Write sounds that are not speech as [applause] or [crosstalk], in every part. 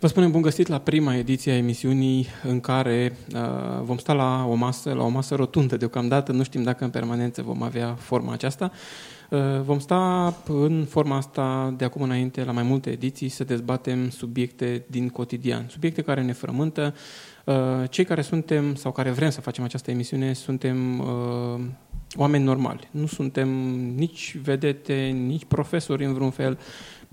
Vă spunem bun găsit la prima ediție a emisiunii în care uh, vom sta la o masă, la o masă rotundă deocamdată, nu știm dacă în permanență vom avea forma aceasta. Uh, vom sta în forma asta de acum înainte la mai multe ediții să dezbatem subiecte din cotidian, subiecte care ne frământă. Uh, cei care suntem sau care vrem să facem această emisiune suntem uh, oameni normali. Nu suntem nici vedete, nici profesori în vreun fel,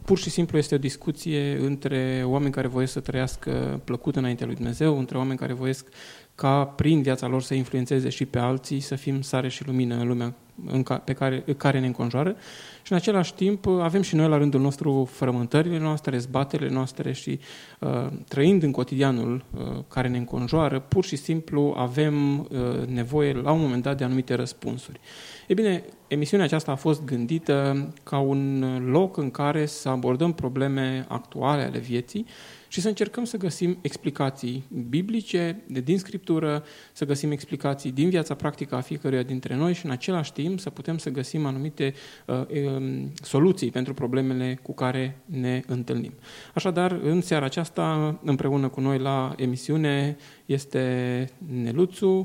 pur și simplu este o discuție între oameni care voiesc să trăiască plăcut înaintea lui Dumnezeu, între oameni care voiesc ca prin viața lor să influențeze și pe alții, să fim sare și lumină în lumea în ca, pe care, care ne înconjoară și în același timp avem și noi la rândul nostru frământările noastre, zbaterile noastre și uh, trăind în cotidianul uh, care ne înconjoară, pur și simplu avem uh, nevoie la un moment dat de anumite răspunsuri. E bine, emisiunea aceasta a fost gândită ca un loc în care să abordăm probleme actuale ale vieții și să încercăm să găsim explicații biblice, de din Scriptură, să găsim explicații din viața practică a fiecăruia dintre noi și în același timp să putem să găsim anumite uh, um, soluții pentru problemele cu care ne întâlnim. Așadar, în seara aceasta, împreună cu noi la emisiune, este Neluțu,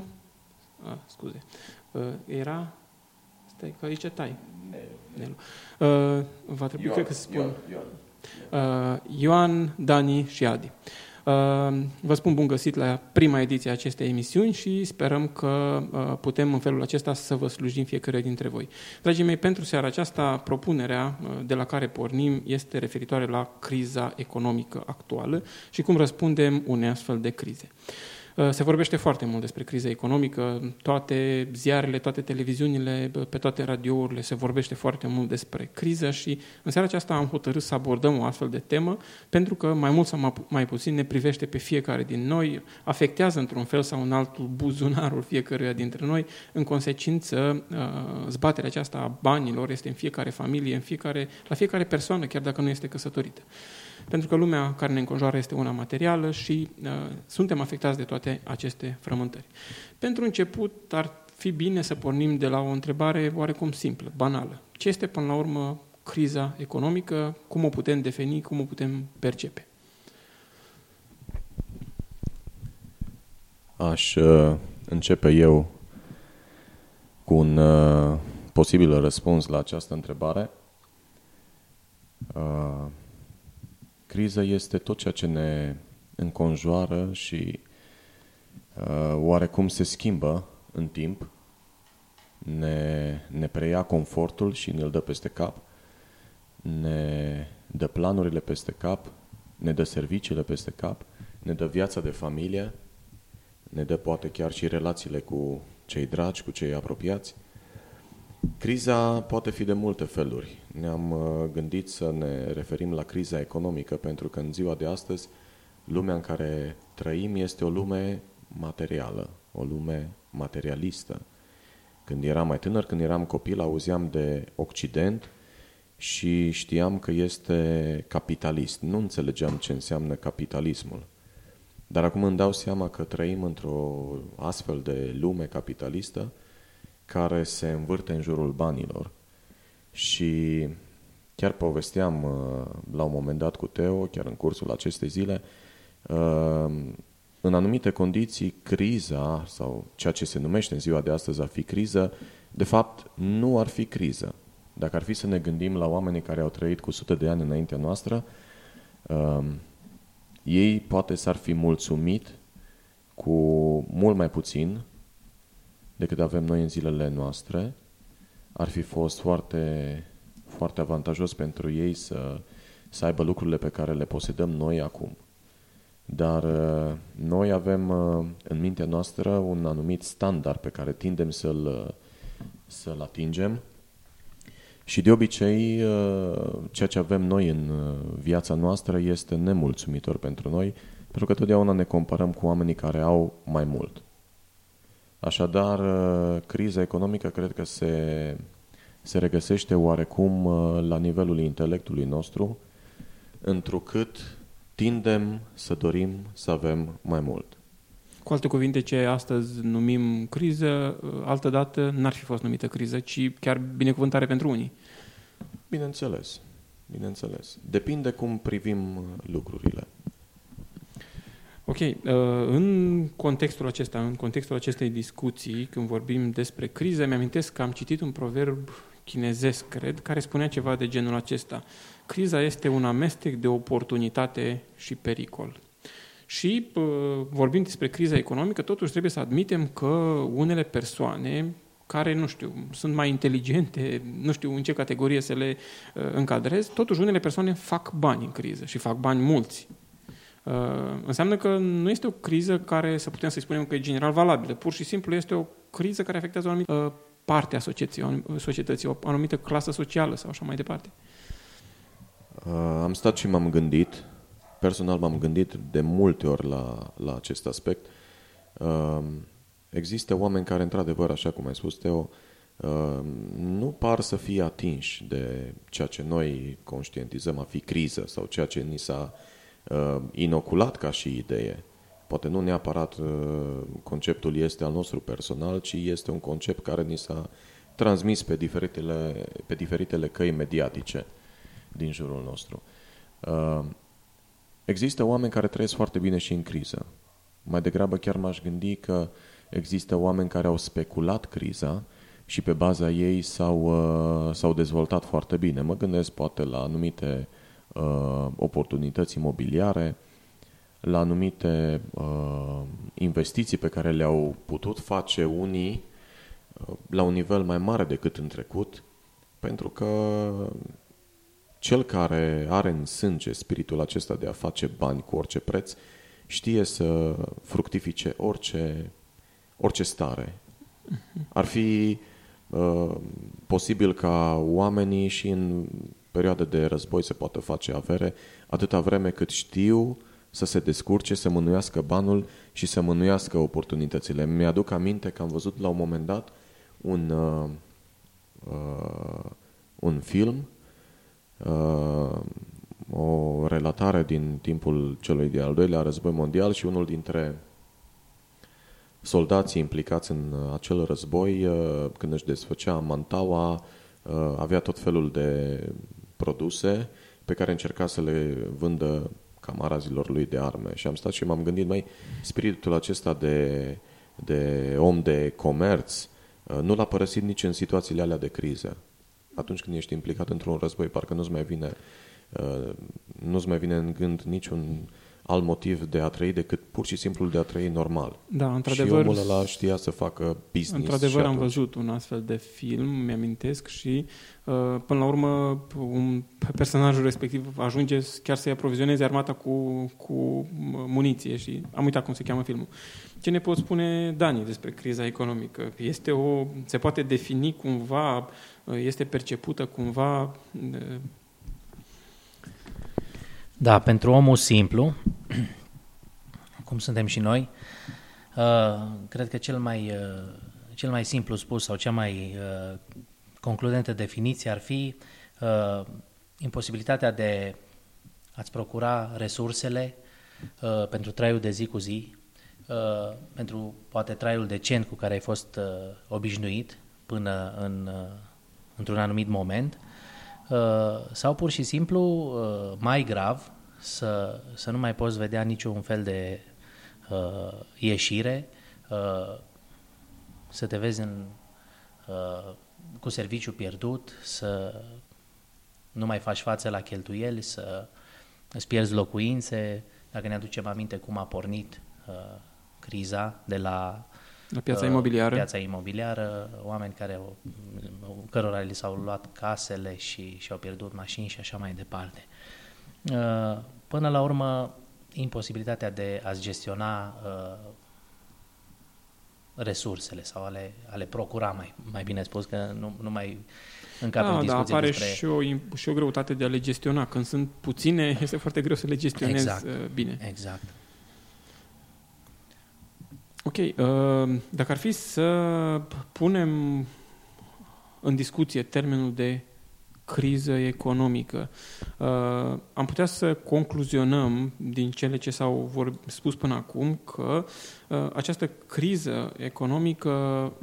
uh, scuze, uh, era Stai că aici tai. Nelu. Uh, va trebui, Ioan, cred că să spun. Ioan, Ioan. Uh, Ioan, Dani și Adi. Uh, vă spun bun găsit la prima ediție a acestei emisiuni și sperăm că uh, putem în felul acesta să vă slujim fiecare dintre voi. Dragii mei, pentru seara aceasta, propunerea uh, de la care pornim este referitoare la criza economică actuală și cum răspundem unei astfel de crize. Uh, se vorbește foarte mult despre criza economică, toate ziarele, toate televiziunile, pe toate radiourile se vorbește foarte mult despre criză și în seara aceasta am hotărât să abordăm o astfel de temă pentru că mai mult sau mai puțin ne privește pe fiecare din noi, afectează într-un fel sau în altul buzunarul fiecăruia dintre noi. În consecință, uh, zbaterea aceasta a banilor este în fiecare familie, în fiecare, la fiecare persoană, chiar dacă nu este căsătorită pentru că lumea care ne înconjoară este una materială și uh, suntem afectați de toate aceste frământări. Pentru început, ar fi bine să pornim de la o întrebare oarecum simplă, banală. Ce este, până la urmă, criza economică? Cum o putem defini? Cum o putem percepe? Aș uh, începe eu cu un uh, posibil răspuns la această întrebare. Uh, Criza este tot ceea ce ne înconjoară și uh, oarecum se schimbă în timp, ne, ne preia confortul și ne-l dă peste cap, ne dă planurile peste cap, ne dă serviciile peste cap, ne dă viața de familie, ne dă poate chiar și relațiile cu cei dragi, cu cei apropiați. Criza poate fi de multe feluri. Ne-am uh, gândit să ne referim la criza economică, pentru că în ziua de astăzi lumea în care trăim este o lume materială, o lume materialistă. Când eram mai tânăr, când eram copil, auzeam de Occident și știam că este capitalist. Nu înțelegeam ce înseamnă capitalismul. Dar acum îmi dau seama că trăim într-o astfel de lume capitalistă care se învârte în jurul banilor. Și chiar povesteam uh, la un moment dat cu Teo, chiar în cursul acestei zile, uh, în anumite condiții, criza sau ceea ce se numește în ziua de astăzi a fi criză, de fapt nu ar fi criză. Dacă ar fi să ne gândim la oamenii care au trăit cu sute de ani înaintea noastră, uh, ei poate s-ar fi mulțumit cu mult mai puțin decât avem noi în zilele noastre. Ar fi fost foarte, foarte avantajos pentru ei să, să aibă lucrurile pe care le posedăm noi acum. Dar uh, noi avem uh, în mintea noastră un anumit standard pe care tindem să-l, uh, să-l atingem și de obicei ceea ce avem noi în viața noastră este nemulțumitor pentru noi, pentru că totdeauna ne comparăm cu oamenii care au mai mult. Așadar, uh, criza economică cred că se, se regăsește oarecum uh, la nivelul intelectului nostru, întrucât tindem să dorim să avem mai mult. Cu alte cuvinte, ce astăzi numim criză, uh, altă dată n-ar fi fost numită criză, ci chiar binecuvântare pentru unii. Bineînțeles, bineînțeles. Depinde cum privim lucrurile. Uh, în contextul acesta, în contextul acestei discuții, când vorbim despre criză, mi-amintesc că am citit un proverb chinezesc, cred, care spunea ceva de genul acesta. Criza este un amestec de oportunitate și pericol. Și uh, vorbind despre criza economică, totuși trebuie să admitem că unele persoane care, nu știu, sunt mai inteligente, nu știu în ce categorie să le uh, încadrez, totuși unele persoane fac bani în criză și fac bani mulți. Uh, înseamnă că nu este o criză care să putem să-i spunem că e general valabilă. Pur și simplu este o criză care afectează o anumită uh, parte a societății, o, societății, o anumită clasă socială sau așa mai departe. Uh, am stat și m-am gândit, personal m-am gândit de multe ori la, la acest aspect. Uh, există oameni care, într-adevăr, așa cum ai spus, Teo, uh, nu par să fie atinși de ceea ce noi conștientizăm a fi criză sau ceea ce ni s-a uh, inoculat ca și idee. Poate nu neapărat uh, conceptul este al nostru personal, ci este un concept care ni s-a transmis pe diferitele, pe diferitele căi mediatice din jurul nostru. Uh, există oameni care trăiesc foarte bine și în criză. Mai degrabă chiar m-aș gândi că există oameni care au speculat criza și pe baza ei s-au, uh, s-au dezvoltat foarte bine. Mă gândesc poate la anumite uh, oportunități imobiliare, la anumite uh, investiții pe care le-au putut face unii uh, la un nivel mai mare decât în trecut, pentru că cel care are în sânge spiritul acesta de a face bani cu orice preț, știe să fructifice orice, orice stare. Ar fi uh, posibil ca oamenii și în perioade de război să poată face avere atâta vreme cât știu să se descurce, să mânuiască banul și să mânuiască oportunitățile. Mi-aduc aminte că am văzut la un moment dat un, uh, uh, un film, uh, o relatare din timpul celui de-al doilea război mondial și unul dintre soldații implicați în acel război, uh, când își desfăcea mantaua, uh, avea tot felul de produse pe care încerca să le vândă camarazilor lui de arme. Și am stat și m-am gândit, mai spiritul acesta de, de om de comerț uh, nu l-a părăsit nici în situațiile alea de criză. Atunci când ești implicat într-un război, parcă nu-ți mai vine, uh, nu-ți mai vine în gând niciun alt motiv de a trăi decât pur și simplu de a trăi normal. Da, într-adevăr. Și omul ăla știa să facă business. Într-adevăr am văzut un astfel de film, mi-amintesc și uh, până la urmă un personajul respectiv ajunge chiar să-i aprovizioneze armata cu, cu muniție și am uitat cum se cheamă filmul. Ce ne pot spune Dani despre criza economică? Este o, se poate defini cumva, uh, este percepută cumva uh, da, pentru omul simplu, [clears throat] cum suntem și noi, uh, cred că cel mai, uh, cel mai simplu spus sau cea mai uh, concludentă definiție ar fi imposibilitatea de a-ți procura resursele pentru traiul de zi cu zi, pentru poate traiul decent cu care ai fost obișnuit până în, într-un anumit moment – Uh, sau pur și simplu, uh, mai grav, să, să nu mai poți vedea niciun fel de uh, ieșire, uh, să te vezi în, uh, cu serviciu pierdut, să nu mai faci față la cheltuieli, să îți pierzi locuințe. Dacă ne aducem aminte cum a pornit uh, criza de la la piața imobiliară? Piața imobiliară, oameni care, cărora li s-au luat casele și și-au pierdut mașini și așa mai departe. Uh, până la urmă, imposibilitatea de a-ți gestiona uh, resursele sau ale, ale procura, mai, mai bine spus, că nu, nu mai încap da, în discuție da, apare despre... și o, și o greutate de a le gestiona. Când sunt puține, [laughs] este foarte greu să le gestionezi exact, uh, bine. Exact. Ok, uh, dacă ar fi să punem în discuție termenul de criză economică, uh, am putea să concluzionăm din cele ce s-au spus până acum că uh, această criză economică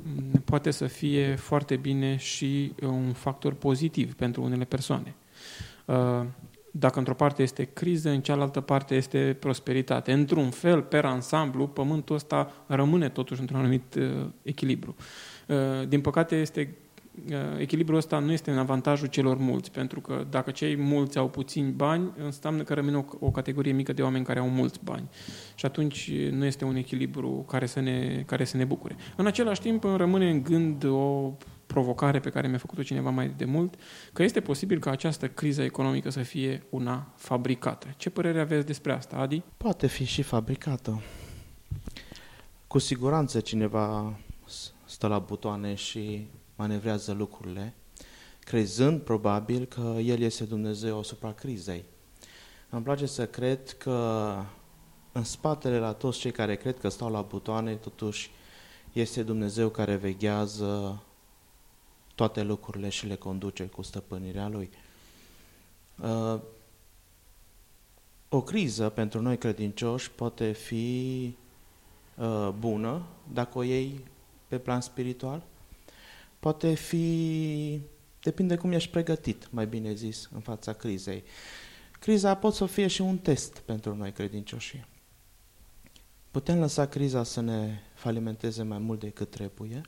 poate să fie foarte bine și un factor pozitiv pentru unele persoane. dacă într-o parte este criză, în cealaltă parte este prosperitate. Într-un fel, per ansamblu, pământul ăsta rămâne totuși într-un anumit uh, echilibru. Uh, din păcate, este uh, echilibrul ăsta nu este în avantajul celor mulți, pentru că dacă cei mulți au puțini bani, înseamnă că rămâne o, o categorie mică de oameni care au mulți bani. Și atunci nu este un echilibru care să ne, care să ne bucure. În același timp, îmi rămâne în gând o provocare pe care mi-a făcut-o cineva mai de mult, că este posibil ca această criză economică să fie una fabricată. Ce părere aveți despre asta, Adi? Poate fi și fabricată. Cu siguranță cineva stă la butoane și manevrează lucrurile, crezând probabil că El este Dumnezeu asupra crizei. Îmi place să cred că în spatele la toți cei care cred că stau la butoane, totuși este Dumnezeu care veghează toate lucrurile și le conduce cu stăpânirea Lui. Uh, o criză pentru noi credincioși poate fi uh, bună dacă o iei pe plan spiritual, poate fi, depinde cum ești pregătit, mai bine zis, în fața crizei. Criza poate să fie și un test pentru noi credincioși. Putem lăsa criza să ne falimenteze mai mult decât trebuie,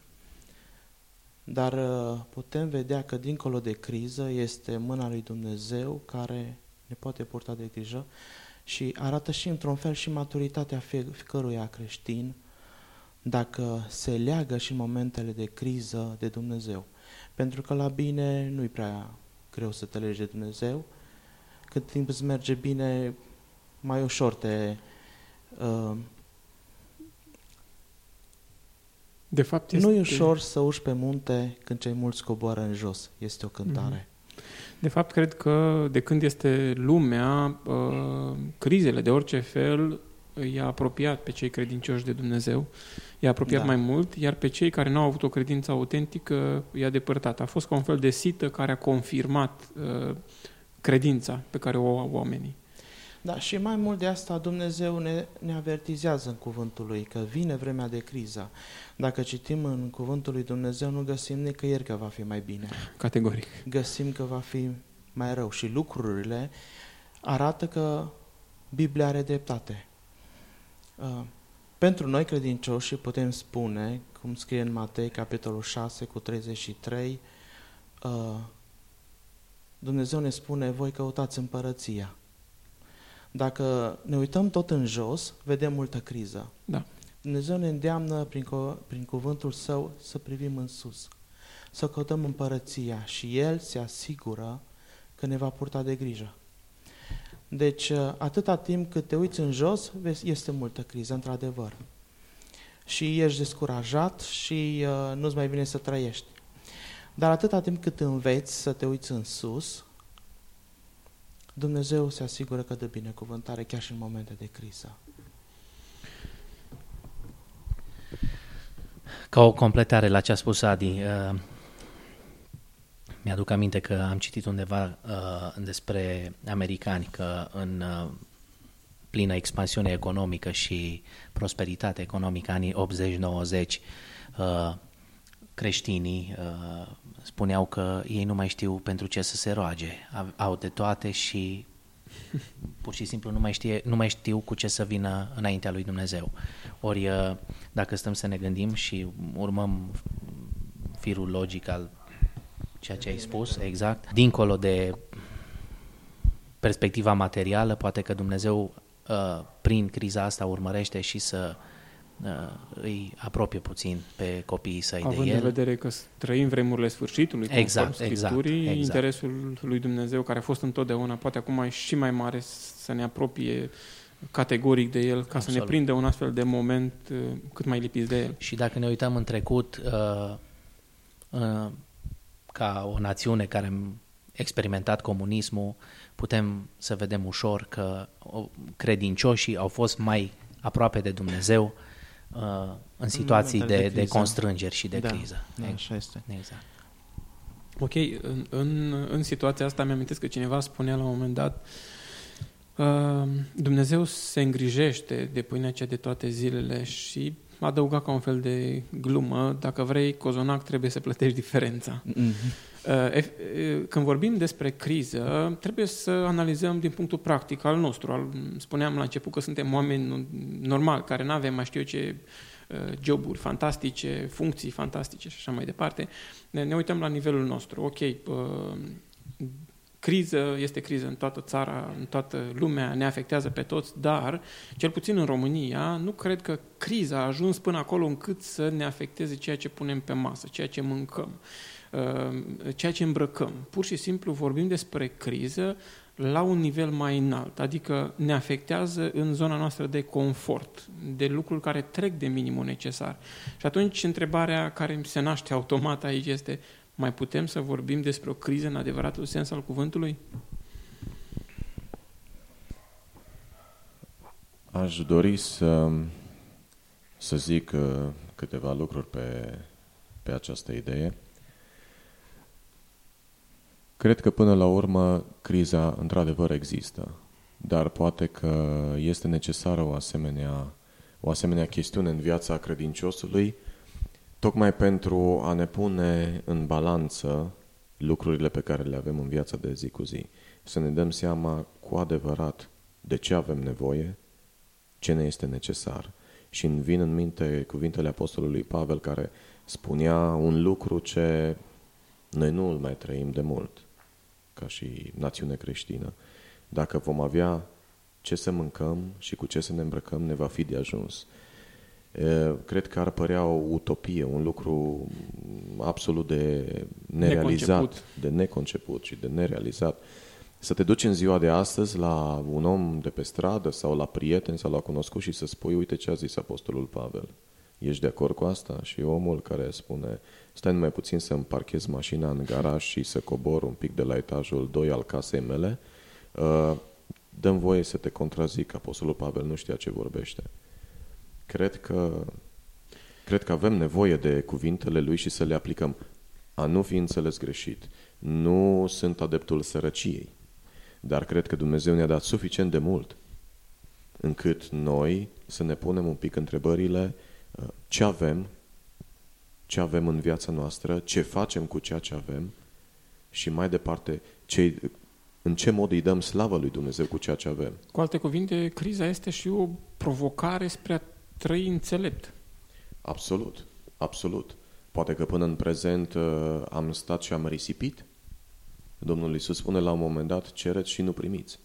dar uh, putem vedea că dincolo de criză este mâna lui Dumnezeu care ne poate purta de grijă și arată și într-un fel și maturitatea fiecăruia creștin dacă se leagă și în momentele de criză de Dumnezeu. Pentru că la bine nu-i prea greu să te legi de Dumnezeu, cât timp îți merge bine, mai ușor te uh, De fapt este... Nu e ușor să urci pe munte când cei mulți coboară în jos. Este o cântare. Mm-hmm. De fapt, cred că de când este lumea, uh, crizele de orice fel i-a apropiat pe cei credincioși de Dumnezeu, i-a apropiat da. mai mult, iar pe cei care nu au avut o credință autentică i-a depărtat. A fost ca un fel de sită care a confirmat uh, credința pe care o au oamenii. Da, și mai mult de asta Dumnezeu ne, ne avertizează în cuvântul Lui că vine vremea de criză. Dacă citim în cuvântul Lui Dumnezeu, nu găsim nicăieri că va fi mai bine. Categoric. Găsim că va fi mai rău și lucrurile arată că Biblia are dreptate. Uh, pentru noi credincioși putem spune, cum scrie în Matei, capitolul 6 cu 33, uh, Dumnezeu ne spune, voi căutați împărăția. Dacă ne uităm tot în jos, vedem multă criză. Da. Dumnezeu ne îndeamnă prin, co- prin cuvântul Său să privim în sus, să căutăm împărăția și El se asigură că ne va purta de grijă. Deci, uh, atâta timp cât te uiți în jos, vezi, este multă criză, într-adevăr. Și ești descurajat și uh, nu-ți mai vine să trăiești. Dar atâta timp cât înveți să te uiți în sus, Dumnezeu se asigură că dă binecuvântare chiar și în momente de criză. Ca o completare la ce a spus Adi, uh, mi-aduc aminte că am citit undeva uh, despre americani că în uh, plină expansiune economică și prosperitate economică, anii 80-90, uh, creștinii uh, spuneau că ei nu mai știu pentru ce să se roage, au de toate și pur și simplu nu mai, știe, nu mai știu cu ce să vină înaintea lui Dumnezeu. Ori uh, dacă stăm să ne gândim și urmăm firul logic al ceea ce ai spus, exact, dincolo de perspectiva materială, poate că Dumnezeu uh, prin criza asta urmărește și să uh, îi apropie puțin pe copiii săi Având de el. în vedere că trăim vremurile sfârșitului, exact, exact, exact. interesul lui Dumnezeu, care a fost întotdeauna, poate acum mai și mai mare, să ne apropie categoric de el, ca Absolut. să ne prindă un astfel de moment uh, cât mai lipiți de el. Și dacă ne uităm în trecut, uh, uh, ca o națiune care am experimentat comunismul, putem să vedem ușor că credincioșii au fost mai aproape de Dumnezeu uh, în situații de, de, de constrângeri și de da, criză. Da, așa este. Exact. Ok, în, în, în situația asta mi-am că cineva spunea la un moment dat uh, Dumnezeu se îngrijește de pâinea cea de toate zilele și adăuga ca un fel de glumă, dacă vrei cozonac trebuie să plătești diferența. Mm-hmm. Când vorbim despre criză, trebuie să analizăm din punctul practic al nostru. Spuneam la început că suntem oameni normali, care nu avem mai știu eu ce joburi fantastice, funcții fantastice și așa mai departe. Ne, ne uităm la nivelul nostru. Ok, criză, este criză în toată țara, în toată lumea, ne afectează pe toți, dar, cel puțin în România, nu cred că criza a ajuns până acolo încât să ne afecteze ceea ce punem pe masă, ceea ce mâncăm, uh, ceea ce îmbrăcăm. Pur și simplu vorbim despre criză la un nivel mai înalt, adică ne afectează în zona noastră de confort, de lucruri care trec de minimul necesar. Și atunci întrebarea care se naște automat aici este mai putem să vorbim despre o criză în adevăratul sens al cuvântului? Aș dori să, să zic uh, câteva lucruri pe, pe această idee. Cred că până la urmă criza într-adevăr există, dar poate că este necesară o asemenea, o asemenea chestiune în viața credinciosului tocmai pentru a ne pune în balanță lucrurile pe care le avem în viața de zi cu zi. Să ne dăm seama cu adevărat de ce avem nevoie, ce ne este necesar. Și îmi vin în minte cuvintele Apostolului Pavel care spunea un lucru ce noi nu îl mai trăim de mult, ca și națiune creștină. Dacă vom avea ce să mâncăm și cu ce să ne îmbrăcăm, ne va fi de ajuns cred că ar părea o utopie, un lucru absolut de nerealizat, neconceput. de neconceput și de nerealizat. Să te duci în ziua de astăzi la un om de pe stradă sau la prieten sau la cunoscut și să spui, uite ce a zis Apostolul Pavel. Ești de acord cu asta? Și omul care spune, stai numai puțin să îmi parchez mașina în garaj și să cobor un pic de la etajul 2 al casei mele, dăm voie să te contrazic, Apostolul Pavel nu știa ce vorbește. Cred că, cred că avem nevoie de cuvintele lui și să le aplicăm. A nu fi înțeles greșit. Nu sunt adeptul sărăciei, dar cred că Dumnezeu ne-a dat suficient de mult încât noi să ne punem un pic întrebările uh, ce avem, ce avem în viața noastră, ce facem cu ceea ce avem și mai departe ce, în ce mod îi dăm slavă lui Dumnezeu cu ceea ce avem. Cu alte cuvinte, criza este și o provocare spre a trăi înțelept. Absolut, absolut. Poate că până în prezent uh, am stat și am risipit. Domnul Iisus spune la un moment dat, cereți și nu primiți.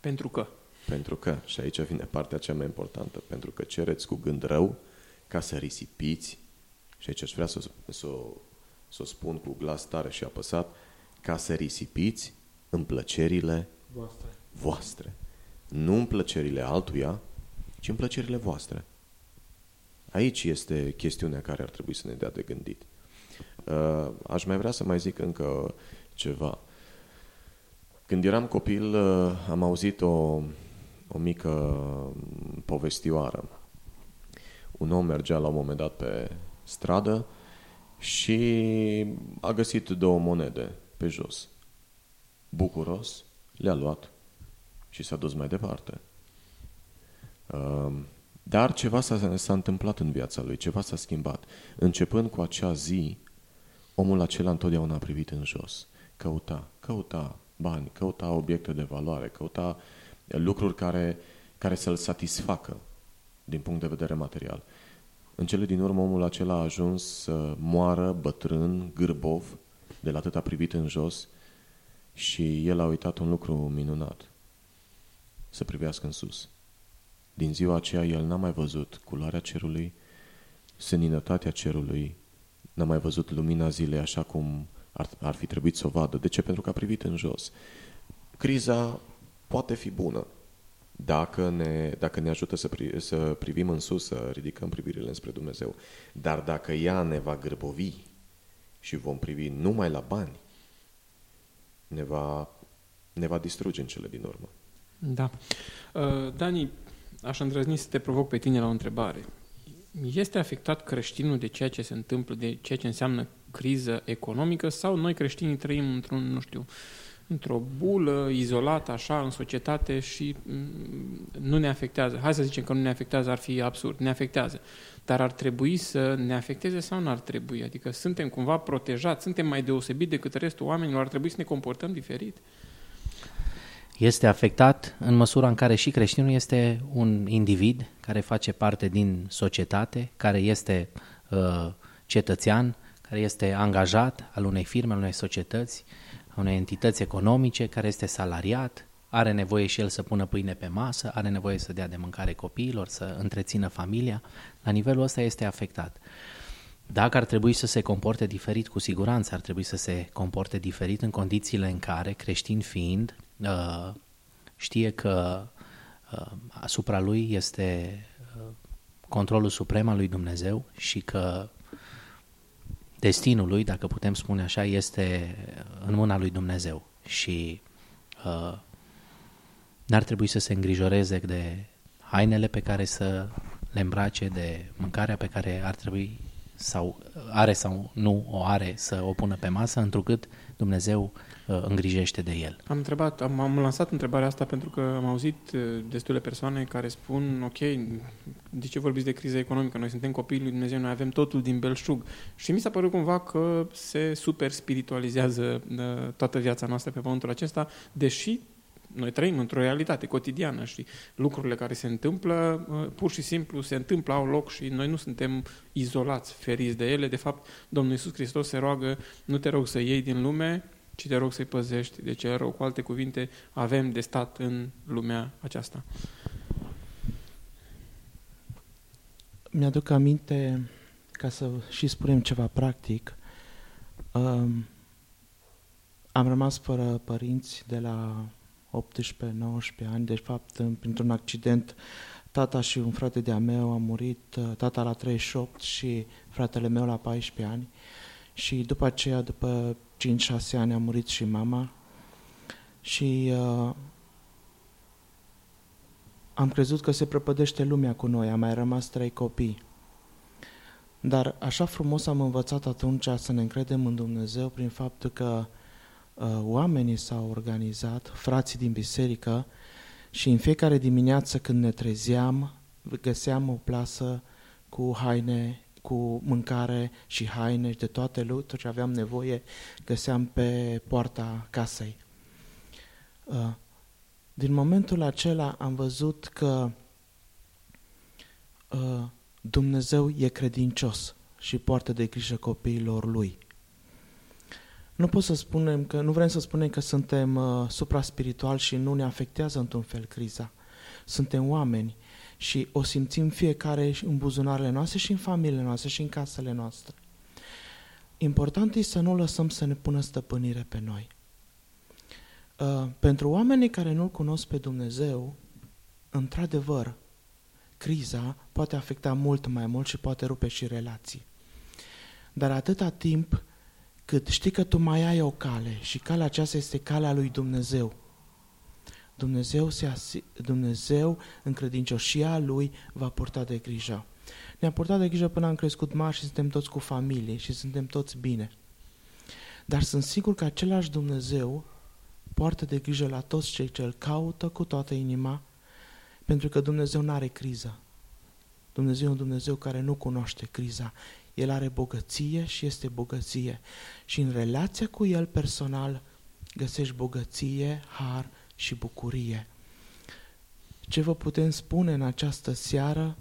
Pentru că? Pentru că, și aici vine partea cea mai importantă, pentru că cereți cu gând rău ca să risipiți, și aici aș vrea să, să, să o spun cu glas tare și apăsat, ca să risipiți în plăcerile voastre. voastre. Nu în plăcerile altuia, ci în plăcerile voastre. Aici este chestiunea care ar trebui să ne dea de gândit. Uh, aș mai vrea să mai zic încă ceva. Când eram copil, uh, am auzit o, o mică povestioară. Un om mergea la un moment dat pe stradă și a găsit două monede pe jos. Bucuros, le-a luat și s-a dus mai departe. Ehm, dar ceva s-a, s-a întâmplat în viața lui, ceva s-a schimbat. Începând cu acea zi, omul acela întotdeauna a privit în jos. Căuta, căuta bani, căuta obiecte de valoare, căuta lucruri care, care să-l satisfacă din punct de vedere material. În cele din urmă, omul acela a ajuns să moară bătrân, gârbov, de la atât a privit în jos și el a uitat un lucru minunat. Să privească în sus. Din ziua aceea el n-a mai văzut culoarea cerului, seninătatea cerului, n-a mai văzut lumina zilei așa cum ar, ar fi trebuit să o vadă. De ce? Pentru că a privit în jos. Criza poate fi bună dacă ne, dacă ne ajută să, pri, să privim în sus, să ridicăm privirile spre Dumnezeu. Dar dacă ea ne va grăbovi și vom privi numai la bani, ne va, ne va distruge în cele din urmă. Da. Uh, Dani, aș îndrăzni să te provoc pe tine la o întrebare. Este afectat creștinul de ceea ce se întâmplă, de ceea ce înseamnă criză economică sau noi creștinii trăim într-un, nu știu, într-o bulă, izolată, așa, în societate și mm, nu ne afectează. Hai să zicem că nu ne afectează, ar fi absurd, ne afectează. Dar ar trebui să ne afecteze sau nu ar trebui? Adică suntem cumva protejați, suntem mai deosebit decât restul oamenilor, ar trebui să ne comportăm diferit? Este afectat în măsura în care și creștinul este un individ care face parte din societate, care este uh, cetățean, care este angajat al unei firme, al unei societăți, a unei entități economice, care este salariat, are nevoie și el să pună pâine pe masă, are nevoie să dea de mâncare copiilor, să întrețină familia, la nivelul ăsta este afectat. Dacă ar trebui să se comporte diferit, cu siguranță ar trebui să se comporte diferit în condițiile în care, creștin fiind, uh, știe că uh, asupra lui este uh, controlul suprem al lui Dumnezeu și că destinul lui, dacă putem spune așa, este în mâna lui Dumnezeu. Și uh, n-ar trebui să se îngrijoreze de hainele pe care să le îmbrace, de mâncarea pe care ar trebui sau are sau nu o are să o pună pe masă, întrucât Dumnezeu uh, îngrijește de el. Am întrebat, am, am lansat întrebarea asta pentru că am auzit uh, destule persoane care spun, ok, de ce vorbiți de criză economică? Noi suntem copiii lui Dumnezeu, noi avem totul din belșug. Și mi s-a părut cumva că se super spiritualizează uh, toată viața noastră pe pământul acesta, deși noi trăim într-o realitate cotidiană și lucrurile care se întâmplă, uh, pur și simplu se întâmplă, au loc și noi nu suntem izolați, feriți de ele. De fapt, Domnul Iisus Hristos se roagă, nu te rog să iei din lume, ci te rog să-i păzești de cel rău. Cu alte cuvinte, avem de stat în lumea aceasta. Mi-aduc aminte, ca să și spunem ceva practic, um, am rămas fără părinți de la 18-19 ani, de fapt, printr-un accident, tata și un frate de-a meu a murit, uh, tata la 38 și fratele meu la 14 ani. Și după aceea, după 5-6 ani, a murit și mama. Și uh, am crezut că se prăpădește lumea cu noi, am mai rămas trei copii. Dar așa frumos am învățat atunci să ne încredem în Dumnezeu prin faptul că Uh, oamenii s-au organizat, frații din biserică, și în fiecare dimineață când ne trezeam, găseam o plasă cu haine, cu mâncare și haine și de toate lucruri ce aveam nevoie, găseam pe poarta casei. Uh, din momentul acela am văzut că uh, Dumnezeu e credincios și poartă de grijă copiilor lui. Nu pot să spunem că, nu vrem să spunem că suntem uh, supra-spirituali și nu ne afectează într-un fel criza. Suntem oameni și o simțim fiecare în buzunarele noastre și în familiile noastre și în casele noastre. Important este să nu lăsăm să ne pună stăpânire pe noi. Uh, pentru oamenii care nu-L cunosc pe Dumnezeu, într-adevăr, criza poate afecta mult mai mult și poate rupe și relații. Dar atâta timp cât știi că tu mai ai o cale și calea aceasta este calea lui Dumnezeu. Dumnezeu, se asi- Dumnezeu în credincioșia Lui va purta de grijă. Ne-a purtat de grijă până am crescut mari și suntem toți cu familie și suntem toți bine. Dar sunt sigur că același Dumnezeu poartă de grijă la toți cei ce îl caută cu toată inima, pentru că Dumnezeu nu are criză. Dumnezeu e un Dumnezeu care nu cunoaște criza. El are bogăție și este bogăție. Și în relația cu El personal găsești bogăție, har și bucurie. Ce vă putem spune în această seară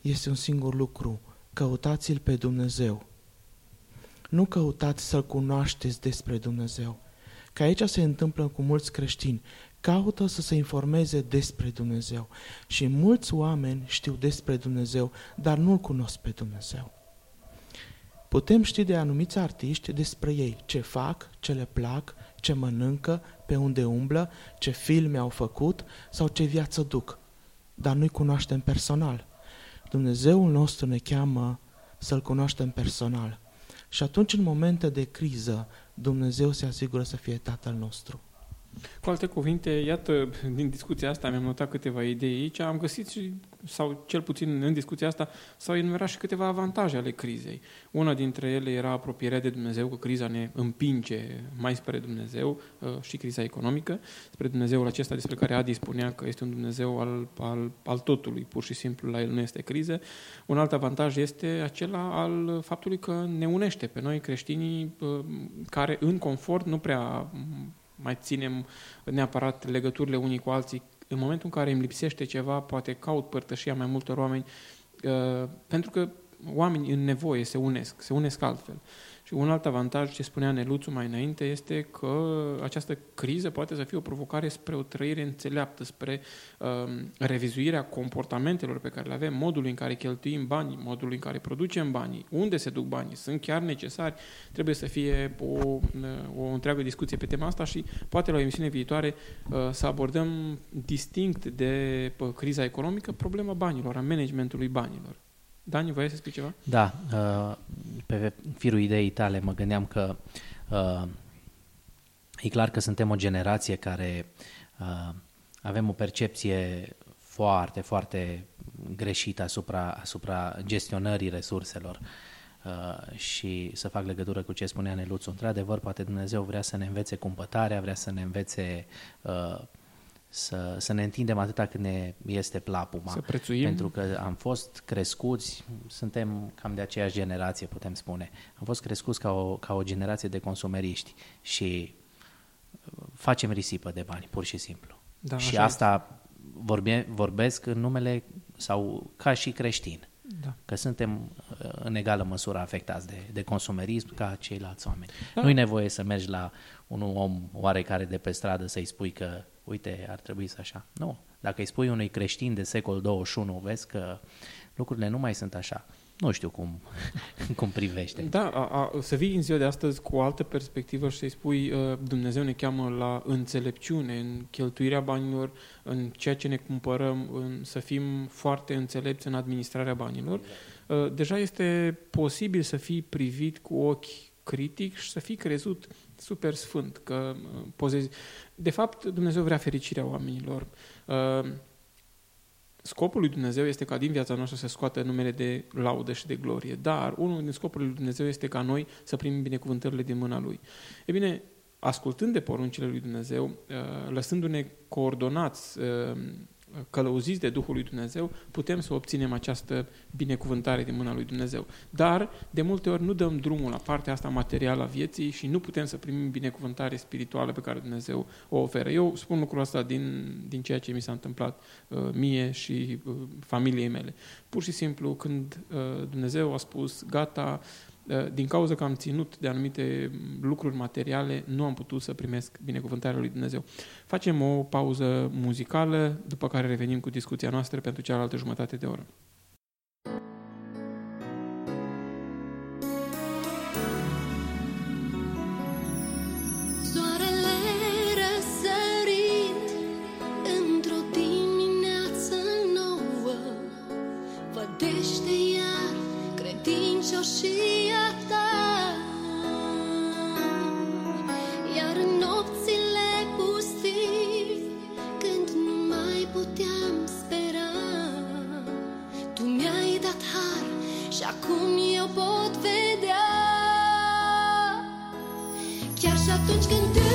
este un singur lucru. Căutați-L pe Dumnezeu. Nu căutați să-L cunoașteți despre Dumnezeu. Că aici se întâmplă cu mulți creștini. Caută să se informeze despre Dumnezeu. Și mulți oameni știu despre Dumnezeu, dar nu-L cunosc pe Dumnezeu. Putem ști de anumiți artiști despre ei, ce fac, ce le plac, ce mănâncă, pe unde umblă, ce filme au făcut sau ce viață duc, dar nu-i cunoaștem personal. Dumnezeul nostru ne cheamă să-L cunoaștem personal. Și atunci, în momente de criză, Dumnezeu se asigură să fie Tatăl nostru. Cu alte cuvinte, iată, din discuția asta mi-am notat câteva idei aici. Am găsit și, sau cel puțin în discuția asta, s-au enumerat și câteva avantaje ale crizei. Una dintre ele era apropierea de Dumnezeu, că criza ne împinge mai spre Dumnezeu uh, și criza economică, spre Dumnezeul acesta despre care Adi spunea că este un Dumnezeu al, al, al totului, pur și simplu la el nu este criză. Un alt avantaj este acela al faptului că ne unește pe noi creștinii uh, care în confort nu prea mai ținem neapărat legăturile unii cu alții. În momentul în care îmi lipsește ceva, poate caut părtășia mai multor oameni, uh, pentru că oamenii în nevoie se unesc, se unesc altfel. Și un alt avantaj, ce spunea Neluțu mai înainte, este că această criză poate să fie o provocare spre o trăire înțeleaptă, spre um, revizuirea comportamentelor pe care le avem, modul în care cheltuim banii, modul în care producem banii, unde se duc banii, sunt chiar necesari, trebuie să fie o, o întreagă discuție pe tema asta și poate la o emisiune viitoare uh, să abordăm distinct de uh, criza economică problema banilor, a managementului banilor. Dani, voiai să spui ceva? Da, uh, pe firul ideii tale mă gândeam că uh, e clar că suntem o generație care uh, avem o percepție foarte, foarte greșită asupra, asupra gestionării resurselor. Uh, și să fac legătură cu ce spunea Neluțu. Într-adevăr, poate Dumnezeu vrea să ne învețe cumpătarea, vrea să ne învețe uh, să, să ne întindem atâta cât ne este plapuma. Să prețuim. Pentru că am fost crescuți, suntem cam de aceeași generație, putem spune. Am fost crescuți ca o, ca o generație de consumeriști și facem risipă de bani, pur și simplu. Da, și așa asta vorbe, vorbesc în numele sau ca și creștin. Da. Că suntem uh, în egală măsură afectați de, de consumerism ca ceilalți oameni. Da. Nu-i nevoie să mergi la un om oarecare de pe stradă să-i spui că uite, ar trebui să așa. Nu. Dacă îi spui unui creștin de secol 21, vezi că lucrurile nu mai sunt așa. Nu știu cum, [laughs] cum privește. Da, a, a, să vii în ziua de astăzi cu o altă perspectivă și să-i spui uh, Dumnezeu ne cheamă la înțelepciune, în cheltuirea banilor, în ceea ce ne cumpărăm, în, să fim foarte înțelepți în administrarea banilor. Uh, deja este posibil să fii privit cu ochi critic și să fii crezut super sfânt, că uh, pozezi... De fapt, Dumnezeu vrea fericirea oamenilor. Uh, scopul lui Dumnezeu este ca din viața noastră să scoată numele de laudă și de glorie, dar unul din scopurile lui Dumnezeu este ca noi să primim binecuvântările din mâna Lui. E bine, ascultând de poruncile lui Dumnezeu, uh, lăsându-ne coordonați călăuziți de Duhul lui Dumnezeu, putem să obținem această binecuvântare din mâna lui Dumnezeu. Dar, de multe ori, nu dăm drumul la partea asta materială a vieții și nu putem să primim binecuvântare spirituală pe care Dumnezeu o oferă. Eu spun lucrul ăsta din, din ceea ce mi s-a întâmplat uh, mie și uh, familiei mele. Pur și simplu, când uh, Dumnezeu a spus, gata, Eh, din cauza că am ținut de anumite lucruri materiale, nu am putut să primesc binecuvântarea lui Dumnezeu. Facem o pauză muzicală, după care revenim cu discuția noastră pentru cealaltă jumătate de oră. can do.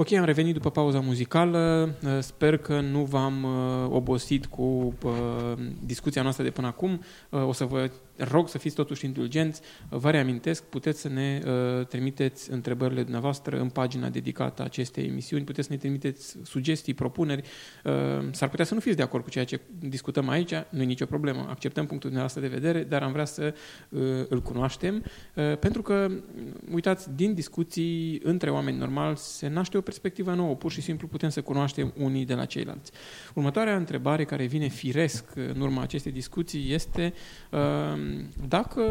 Ok, am revenit după pauza muzicală. Uh, sper că nu v-am uh, obosit cu uh, discuția noastră de până acum. O să vă rog să fiți totuși indulgenți. Vă reamintesc, puteți să ne trimiteți întrebările dumneavoastră în pagina dedicată acestei emisiuni, puteți să ne trimiteți sugestii, propuneri. S-ar putea să nu fiți de acord cu ceea ce discutăm aici, nu e nicio problemă. Acceptăm punctul dumneavoastră de vedere, dar am vrea să îl cunoaștem, pentru că, uitați, din discuții între oameni normali se naște o perspectivă nouă, pur și simplu putem să cunoaștem unii de la ceilalți. Următoarea întrebare care vine firesc în urma acestei discuții este uh, dacă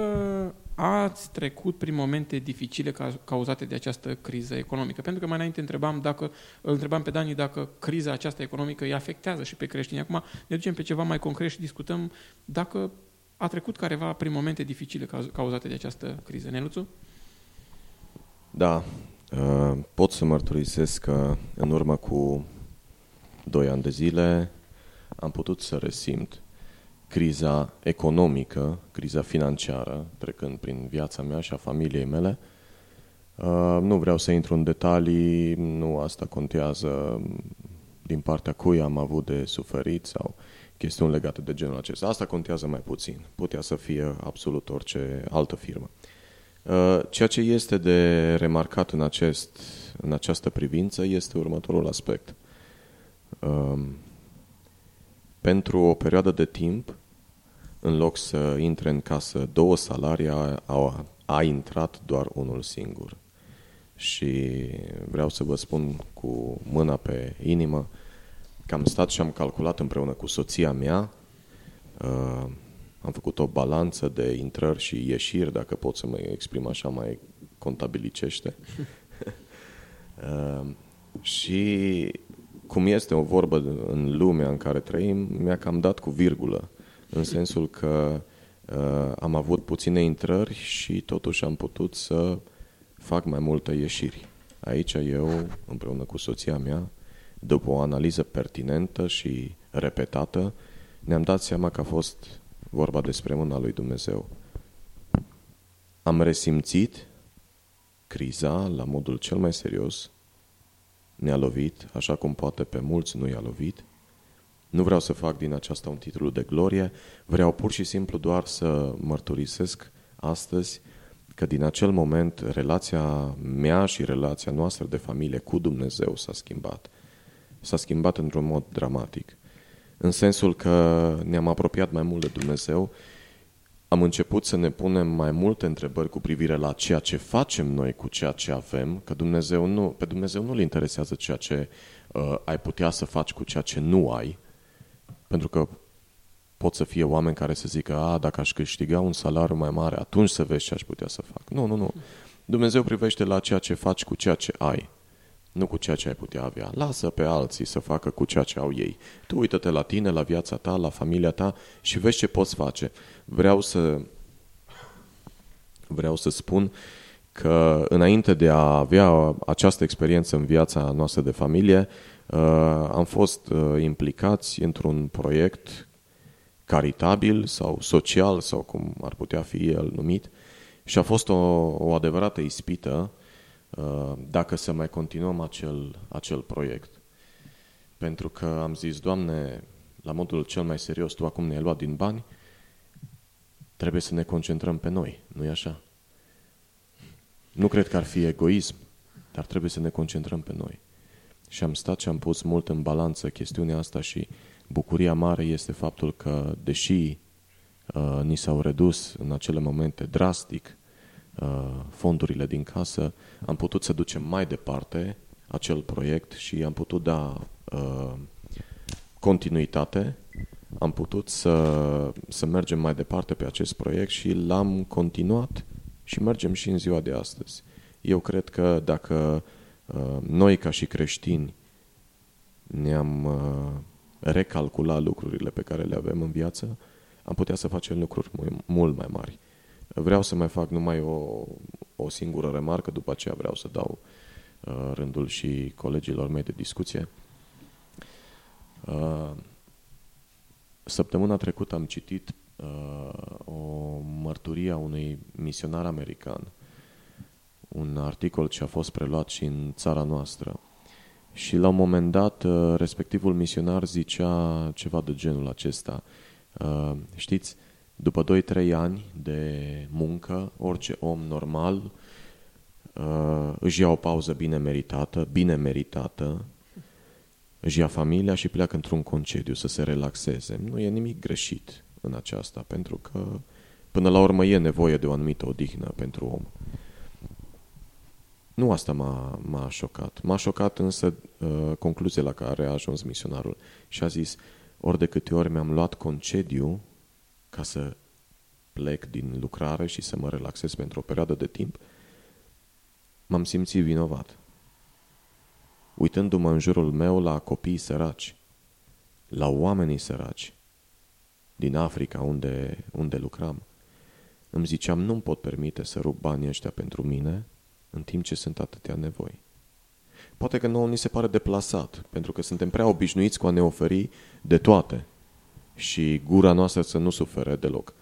ați trecut prin momente dificile cauzate de această criză economică. Pentru că mai înainte întrebam, dacă, îl întrebam pe Dani dacă criza aceasta economică îi afectează și pe creștini. Acum ne ducem pe ceva mai concret și discutăm dacă a trecut careva prin momente dificile cauzate de această criză. Neluțu? Da, Uh, pot să mărturisesc că în urmă cu doi ani de zile am putut să resimt criza economică, criza financiară, trecând prin viața mea și a familiei mele. Uh, nu vreau să intru în detalii, nu asta contează din partea cui am avut de suferit sau chestiuni legate de genul acesta. Asta contează mai puțin. Putea să fie absolut orice altă firmă. Uh, ceea ce este de remarcat în, acest, în această privință este următorul aspect. Um, pentru o perioadă de timp, în loc să intre în casă două salarii, a, a, a intrat doar unul singur. Și vreau să vă spun cu mâna pe inimă că am stat și am calculat împreună cu soția mea uh, am făcut o balanță de intrări și ieșiri, dacă pot să mă exprim așa mai contabilicește. [laughs] uh, și cum este o vorbă în lumea în care trăim, mi-a cam dat cu virgulă, în sensul că uh, am avut puține intrări și totuși am putut să fac mai multe ieșiri. Aici eu, împreună cu soția mea, după o analiză pertinentă și repetată, ne-am dat seama că a fost vorba despre mâna lui Dumnezeu. Am resimțit criza la modul cel mai serios, ne-a lovit, așa cum poate pe mulți nu i-a lovit. Nu vreau să fac din aceasta un titlu de glorie, vreau pur și simplu doar să mărturisesc astăzi că din acel moment relația mea și relația noastră de familie cu Dumnezeu s-a schimbat. S-a schimbat într-un mod dramatic în sensul că ne-am apropiat mai mult de Dumnezeu, am început să ne punem mai multe întrebări cu privire la ceea ce facem noi cu ceea ce avem, că Dumnezeu nu, pe Dumnezeu nu-L interesează ceea ce uh, ai putea să faci cu ceea ce nu ai, pentru că pot să fie oameni care să zică, a, dacă aș câștiga un salariu mai mare, atunci să vezi ce aș putea să fac. Nu, nu, nu. Dumnezeu privește la ceea ce faci cu ceea ce ai nu cu ceea ce ai putea avea. Lasă pe alții să facă cu ceea ce au ei. Tu uită-te la tine, la viața ta, la familia ta și vezi ce poți face. Vreau să vreau să spun că înainte de a avea această experiență în viața noastră de familie, uh, am fost uh, implicați într-un proiect caritabil sau social sau cum ar putea fi el numit și a fost o, o adevărată ispită Uh, dacă să mai continuăm acel, acel proiect. Pentru că am zis, Doamne, la modul cel mai serios, Tu acum ne-ai luat din bani, trebuie să ne concentrăm pe noi, nu e așa? Nu cred că ar fi egoism, dar trebuie să ne concentrăm pe noi. Și am stat și am pus mult în balanță chestiunea asta și bucuria mare este faptul că, deși uh, ni s-au redus în acele momente drastic Uh, fondurile din casă, am putut să ducem mai departe acel proiect și am putut da uh, continuitate, am putut să, să mergem mai departe pe acest proiect și l-am continuat și mergem și în ziua de astăzi. Eu cred că dacă uh, noi ca și creștini ne-am uh, recalculat lucrurile pe care le avem în viață, am putea să facem lucruri mult mai mari. Vreau să mai fac numai o, o singură remarcă, după aceea vreau să dau uh, rândul și colegilor mei de discuție. Uh, săptămâna trecută am citit uh, o mărturie a unui misionar american, un articol ce a fost preluat și în țara noastră. Și la un moment dat, uh, respectivul misionar zicea ceva de genul acesta. Uh, știți, după 2-3 ani de muncă, orice om normal uh, își ia o pauză bine meritată, bine meritată, își ia familia și pleacă într-un concediu să se relaxeze. Nu e nimic greșit în aceasta, pentru că până la urmă e nevoie de o anumită odihnă pentru om. Nu asta m-a, m-a șocat. M-a șocat însă uh, concluzia la care a ajuns misionarul și a zis, ori de câte ori mi-am luat concediu ca să plec din lucrare și să mă relaxez pentru o perioadă de timp, m-am simțit vinovat. Uitându-mă în jurul meu la copiii săraci, la oamenii săraci din Africa unde, unde lucram, îmi ziceam, nu-mi pot permite să rup banii ăștia pentru mine în timp ce sunt atâtea nevoi. Poate că nouă ni se pare deplasat, pentru că suntem prea obișnuiți cu a ne oferi de toate și gura noastră să nu sufere deloc.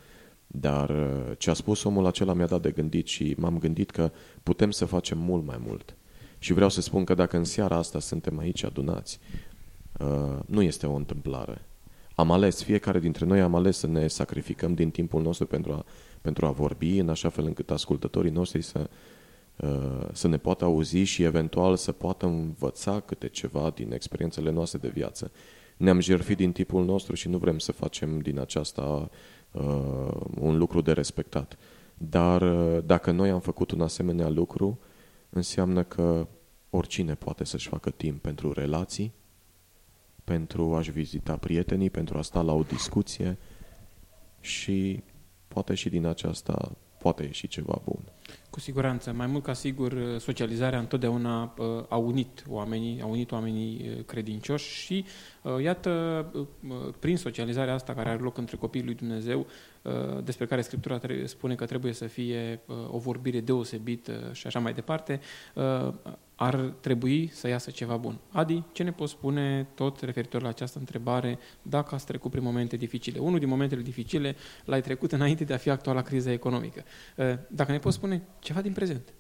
Dar uh, ce a spus omul acela mi-a dat de gândit și m-am gândit că putem să facem mult mai mult. Și vreau să spun că dacă în seara asta suntem aici adunați, uh, nu este o întâmplare. Am ales, fiecare dintre noi am ales să ne sacrificăm din timpul nostru pentru a, pentru a vorbi, în așa fel încât ascultătorii noștri să, uh, să ne poată auzi și eventual să poată învăța câte ceva din experiențele noastre de viață. Ne-am jertfit din tipul nostru și nu vrem să facem din aceasta uh, un lucru de respectat. Dar uh, dacă noi am făcut un asemenea lucru, înseamnă că oricine poate să-și facă timp pentru relații, pentru a-și vizita prietenii, pentru a sta la o discuție și poate și din aceasta poate ieși ceva bun. Cu siguranță. Mai mult ca sigur, socializarea întotdeauna uh, a unit oamenii, a unit oamenii uh, credincioși și, uh, iată, prin socializarea asta care are loc între copiii lui Dumnezeu, despre care Scriptura spune că trebuie să fie o vorbire deosebită și așa mai departe, ar trebui să iasă ceva bun. Adi, ce ne poți spune tot referitor la această întrebare, dacă ați trecut prin momente dificile? Unul din momentele dificile l-ai trecut înainte de a fi actuala criza economică. Uh, dacă ne poți spune ceva din prezent.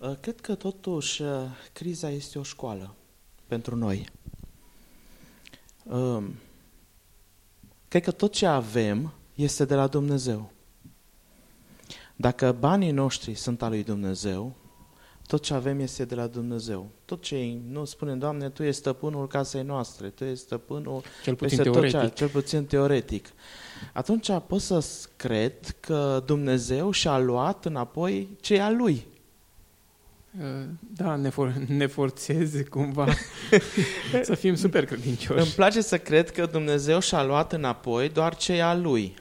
Uh, cred că totuși uh, criza este o școală pentru noi. Cred că tot ce avem este de la Dumnezeu. Dacă banii noștri sunt al lui Dumnezeu, tot ce avem este de la Dumnezeu. Tot ce nu spunem, Doamne, Tu ești stăpânul casei noastre, Tu ești stăpânul... Cel puțin teoretic. Tot ce, cel puțin teoretic. Atunci pot să cred că Dumnezeu și-a luat înapoi ce e al Lui. Uh, da, ne, for, [laughs] ne forțeze cumva [laughs] să fim super credincioși. Îmi place să cred că Dumnezeu și-a luat înapoi doar ce e al Lui.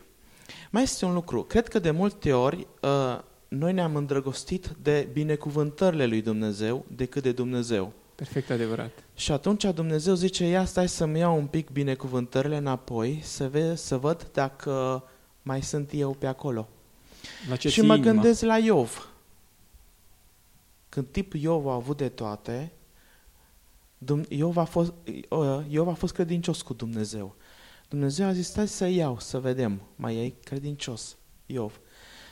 Mai este un lucru. Cred că de multe ori uh, noi ne-am îndrăgostit de binecuvântările lui Dumnezeu decât de Dumnezeu. Perfect adevărat. Și atunci Dumnezeu zice, ia stai să-mi iau un pic binecuvântările înapoi, să, ve- să văd dacă mai sunt eu pe acolo. La ce și mă inima? gândesc la Iov. Când tip Iov a avut de toate, Iov a fost, Iov a fost credincios cu Dumnezeu. Dumnezeu a zis, stai să iau, să vedem, mai e credincios, Iov.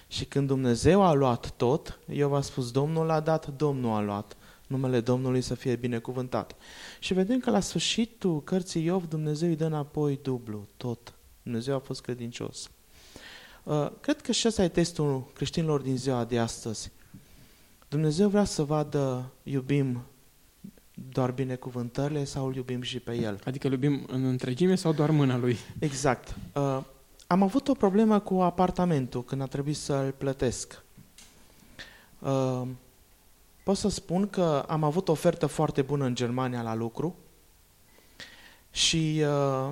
Și când Dumnezeu a luat tot, eu v-a spus, Domnul a dat, Domnul a luat. Numele Domnului să fie binecuvântat. Și vedem că la sfârșitul cărții Iov, Dumnezeu îi dă înapoi dublu, tot. Dumnezeu a fost credincios. Uh, cred că și ăsta e testul creștinilor din ziua de astăzi. Dumnezeu vrea să vadă, iubim doar binecuvântările sau îl iubim și pe El. Adică îl iubim în întregime sau doar mâna Lui? Exact. Uh, am avut o problemă cu apartamentul când a trebuit să-l plătesc. Uh, pot să spun că am avut o ofertă foarte bună în Germania la lucru și uh,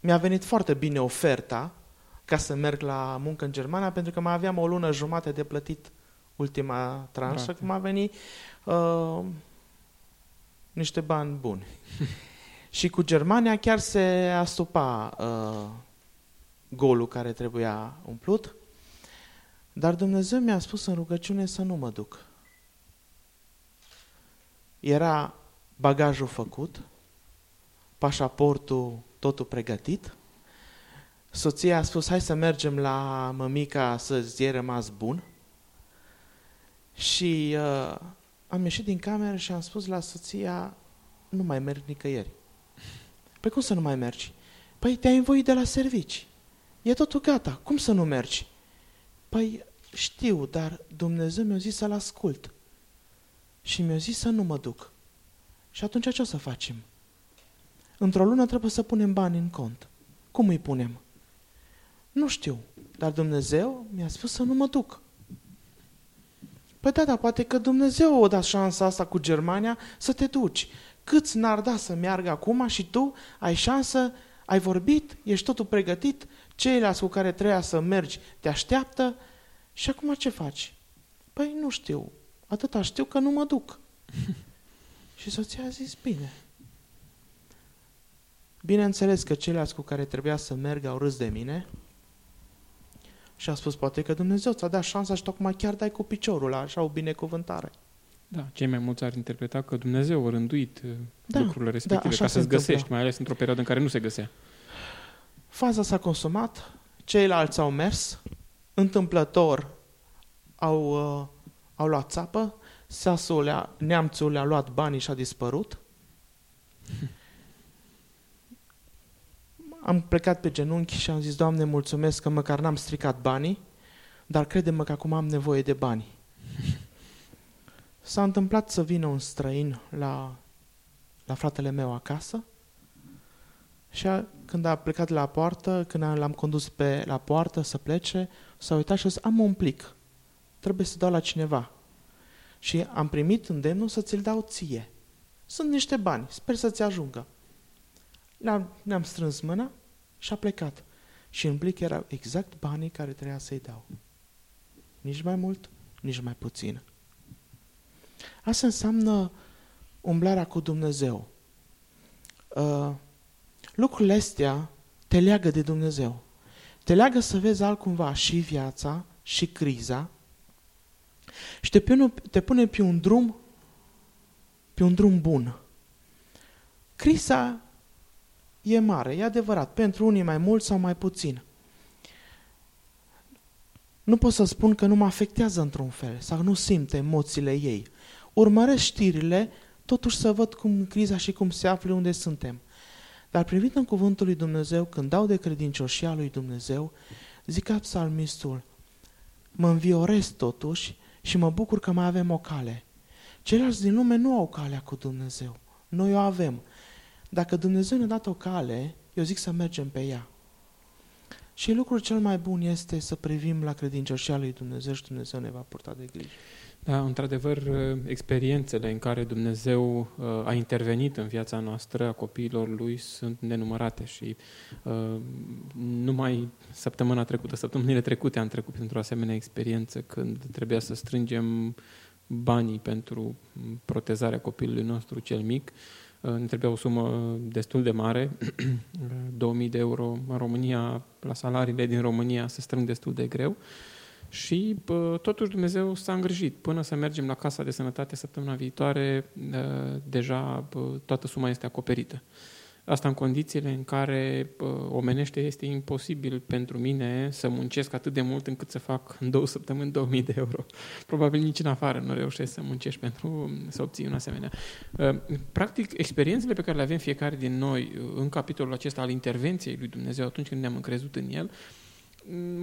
mi-a venit foarte bine oferta ca să merg la muncă în Germania pentru că mai aveam o lună jumate de plătit ultima tranșă, cum a venit uh, niște bani buni. [laughs] și cu Germania chiar se astupa uh, golul care trebuia umplut, dar Dumnezeu mi-a spus în rugăciune să nu mă duc. Era bagajul făcut, pașaportul totul pregătit, soția a spus, hai să mergem la mămica să-ți e rămas bun și uh, am ieșit din cameră și am spus la soția, nu mai merg nicăieri. Păi cum să nu mai mergi? Păi te-ai învoit de la servici. E totul gata. Cum să nu mergi? Păi știu, dar Dumnezeu mi-a zis să-L ascult. Și mi-a zis să nu mă duc. Și atunci ce o să facem? Într-o lună trebuie să punem bani în cont. Cum îi punem? Nu știu, dar Dumnezeu mi-a spus să nu mă duc. Păi da, da, poate că Dumnezeu o dat șansa asta cu Germania să te duci. Câți n-ar da să meargă acum și tu ai șansă, ai vorbit, ești totul pregătit, ceilalți cu care treia să mergi te așteaptă și acum ce faci? Păi nu știu, atâta știu că nu mă duc. [laughs] și soția a zis, bine. Bineînțeles că ceilalți cu care trebuia să merg au râs de mine și a spus, poate că Dumnezeu ți-a dat șansa și tocmai chiar dai cu piciorul la așa o binecuvântare. Da, cei mai mulți ar interpreta că Dumnezeu a rânduit uh, da, lucrurile respective da, ca să-ți găsești, mai ales într-o perioadă în care nu se găsea. Faza s-a consumat, ceilalți au mers, întâmplător au, uh, au luat țapă, sasul le-a, neamțul le-a luat banii și a dispărut. Am plecat pe genunchi și am zis, Doamne, mulțumesc că măcar n-am stricat banii, dar crede-mă că acum am nevoie de bani. S-a întâmplat să vină un străin la, la fratele meu acasă și a, când a plecat la poartă, când l-am condus pe la poartă să plece, s-a uitat și a zis, am un plic, trebuie să dau la cineva. Și am primit îndemnul să ți-l dau ție. Sunt niște bani, sper să-ți ajungă. Ne-am, ne-am strâns mâna și a plecat. Și în plic erau exact banii care trebuia să-i dau. Nici mai mult, nici mai puțin. Asta înseamnă umblarea cu Dumnezeu. Uh, lucrurile astea te leagă de Dumnezeu. Te leagă să vezi altcumva și viața, și criza, și te pune, te pune pe un drum, pe un drum bun. Criza e mare, e adevărat, pentru unii mai mult sau mai puțin. Nu pot să spun că nu mă afectează într-un fel sau nu simt emoțiile ei. Urmăresc știrile, totuși să văd cum criza și cum se află unde suntem. Dar privind în cuvântul lui Dumnezeu, când dau de credincioșia lui Dumnezeu, zic ca psalmistul, mă înviorez totuși și mă bucur că mai avem o cale. Ceilalți din lume nu au calea cu Dumnezeu. Noi o avem. Dacă Dumnezeu ne-a dat o cale, eu zic să mergem pe ea. Și lucrul cel mai bun este să privim la credincioșia lui Dumnezeu și Dumnezeu ne va purta de grijă. Da, într-adevăr, experiențele în care Dumnezeu uh, a intervenit în viața noastră, a copiilor Lui, sunt nenumărate și uh, numai săptămâna trecută, săptămânile trecute am trecut printr-o asemenea experiență când trebuia să strângem banii pentru protezarea copilului nostru cel mic. Uh, ne trebuia o sumă destul de mare, [clears throat] 2000 de euro în România, la salariile din România se strâng destul de greu. Și bă, totuși Dumnezeu s-a îngrijit. Până să mergem la Casa de Sănătate săptămâna viitoare, deja bă, toată suma este acoperită. Asta în condițiile în care bă, omenește este imposibil pentru mine să muncesc atât de mult încât să fac în două săptămâni 2000 de euro. Probabil nici în afară nu reușesc să muncești pentru să obții un asemenea. Practic, experiențele pe care le avem fiecare din noi în capitolul acesta al intervenției lui Dumnezeu atunci când ne-am încrezut în El,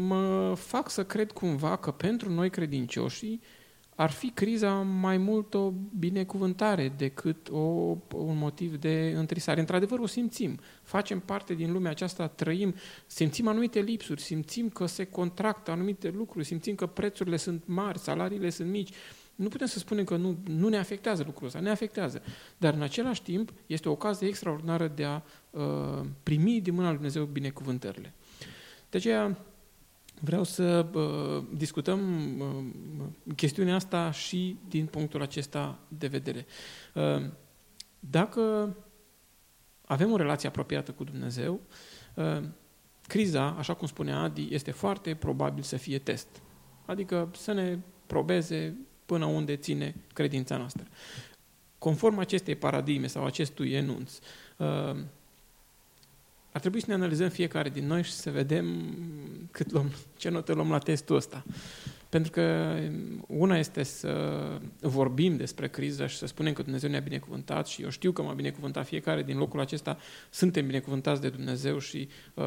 mă fac să cred cumva că pentru noi credincioșii ar fi criza mai mult o binecuvântare decât o, un motiv de întrisare. Într-adevăr, o simțim. Facem parte din lumea aceasta, trăim, simțim anumite lipsuri, simțim că se contractă anumite lucruri, simțim că prețurile sunt mari, salariile sunt mici. Nu putem să spunem că nu, nu ne afectează lucrul ăsta, ne afectează. Dar în același timp este o ocazie extraordinară de a uh, primi din mâna lui Dumnezeu binecuvântările. De aceea vreau să uh, discutăm uh, chestiunea asta și din punctul acesta de vedere. Uh, dacă avem o relație apropiată cu Dumnezeu, uh, criza, așa cum spunea Adi, este foarte probabil să fie test. Adică să ne probeze până unde ține credința noastră. Conform acestei paradigme sau acestui enunț, uh, ar trebui să ne analizăm fiecare din noi și să vedem cât luăm, ce notă luăm la testul ăsta. Pentru că una este să vorbim despre criză și să spunem că Dumnezeu ne-a binecuvântat și eu știu că m-a binecuvântat fiecare din locul acesta, suntem binecuvântați de Dumnezeu și uh,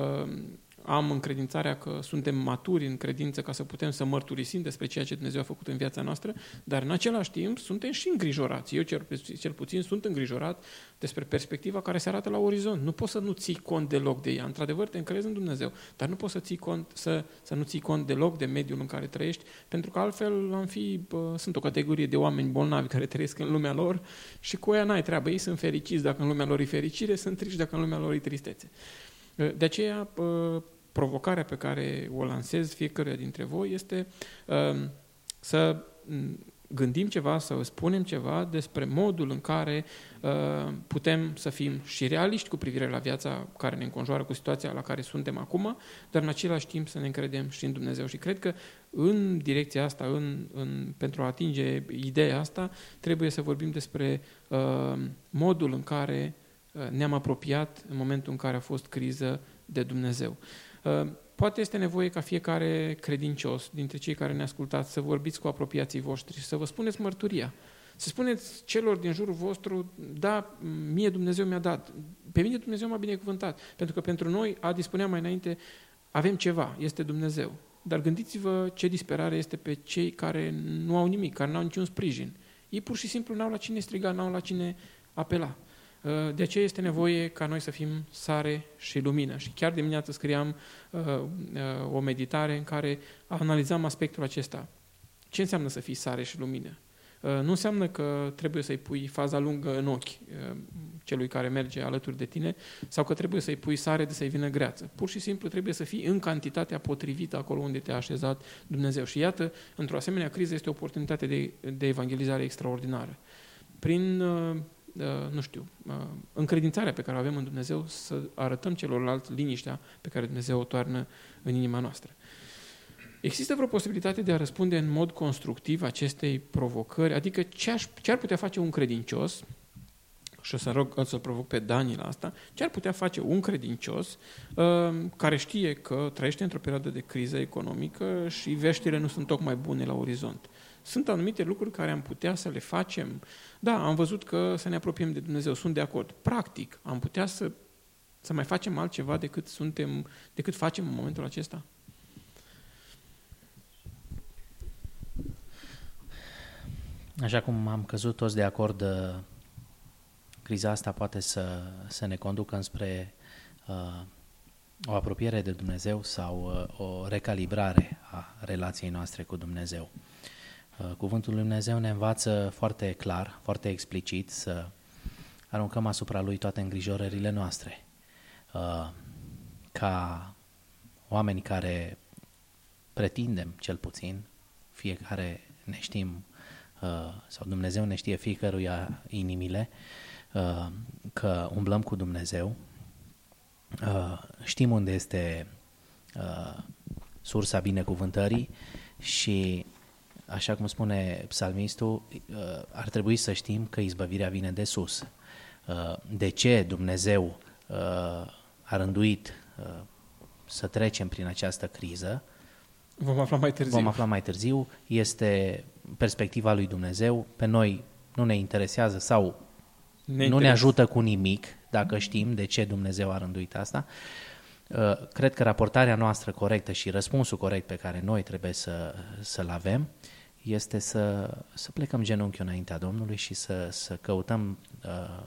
am încredințarea că suntem maturi în credință ca să putem să mărturisim despre ceea ce Dumnezeu a făcut în viața noastră, dar în același timp suntem și îngrijorați. Eu cel, cel puțin sunt îngrijorat despre perspectiva care se arată la orizont. Nu poți să nu ții cont deloc de ea. Într-adevăr, te încrezi în Dumnezeu, dar nu poți să, ții cont, să, să nu ții cont deloc de mediul în care trăiești, pentru că altfel am fi, bă, sunt o categorie de oameni bolnavi care trăiesc în lumea lor și cu ea n-ai treabă. Ei sunt fericiți dacă în lumea lor e fericire, sunt triști dacă în lumea lor e tristețe. De aceea, provocarea pe care o lansez fiecare dintre voi este um, să gândim ceva, să spunem ceva despre modul în care uh, putem să fim și realiști cu privire la viața care ne înconjoară, cu situația la care suntem acum, dar în același timp să ne încredem și în Dumnezeu. Și cred că în direcția asta, în, în, pentru a atinge ideea asta, trebuie să vorbim despre uh, modul în care uh, ne-am apropiat în momentul în care a fost criză de Dumnezeu. Uh, poate este nevoie ca fiecare credincios dintre cei care ne ascultați să vorbiți cu apropiații voștri și să vă spuneți mărturia. Să spuneți celor din jurul vostru, da, mie Dumnezeu mi-a dat, pe mine Dumnezeu m-a binecuvântat, pentru că pentru noi, a dispunea mai înainte, avem ceva, este Dumnezeu. Dar gândiți-vă ce disperare este pe cei care nu au nimic, care nu au niciun sprijin. Ei pur și simplu n-au la cine striga, n-au la cine apela. Uh, de aceea este nevoie ca noi să fim sare și lumină. Și chiar dimineața scriam uh, uh, o meditare în care analizam aspectul acesta. Ce înseamnă să fii sare și lumină? Nu înseamnă că trebuie să-i pui faza lungă în ochi celui care merge alături de tine sau că trebuie să-i pui sare de să-i vină greață. Pur și simplu trebuie să fii în cantitatea potrivită acolo unde te-a așezat Dumnezeu. Și iată, într-o asemenea criză este o oportunitate de, de evangelizare extraordinară. Prin Uh, nu știu, uh, încredințarea pe care o avem în Dumnezeu să arătăm celorlalți liniștea pe care Dumnezeu o toarnă în inima noastră. Există vreo posibilitate de a răspunde în mod constructiv acestei provocări? Adică ce, aș, ce ar putea face un credincios, și o să rog să-l provoc pe Dani la asta, ce ar putea face un credincios uh, care știe că trăiește într-o perioadă de criză economică și veștile nu sunt tocmai bune la orizont? Sunt anumite lucruri care am putea să le facem. Da, am văzut că să ne apropiem de Dumnezeu, sunt de acord. Practic, am putea să, să mai facem altceva decât, suntem, decât facem în momentul acesta? Așa cum am căzut toți de acord, uh, criza asta poate să, să ne conducă înspre uh, o apropiere de Dumnezeu sau uh, o recalibrare a relației noastre cu Dumnezeu. Uh, cuvântul Lui Dumnezeu ne învață foarte clar, foarte explicit să aruncăm asupra Lui toate îngrijorările noastre. Uh, ca oameni care pretindem cel puțin, fiecare ne știm, uh, sau Dumnezeu ne știe fiecăruia inimile, că umblăm cu Dumnezeu, știm unde este sursa binecuvântării și așa cum spune psalmistul, uh, ar trebui să știm că izbăvirea vine de sus. Uh, de ce Dumnezeu uh, a rânduit să trecem prin această criză? Vom afla mai târziu. Vom afla mai târziu. Este perspectiva lui Dumnezeu. Pe noi nu ne interesează sau ne nu ne ajută cu nimic dacă știm de ce Dumnezeu a rânduit asta. Cred că raportarea noastră corectă și răspunsul corect pe care noi trebuie să, să-l avem este să, să plecăm genunchiul înaintea Domnului și să, să căutăm uh,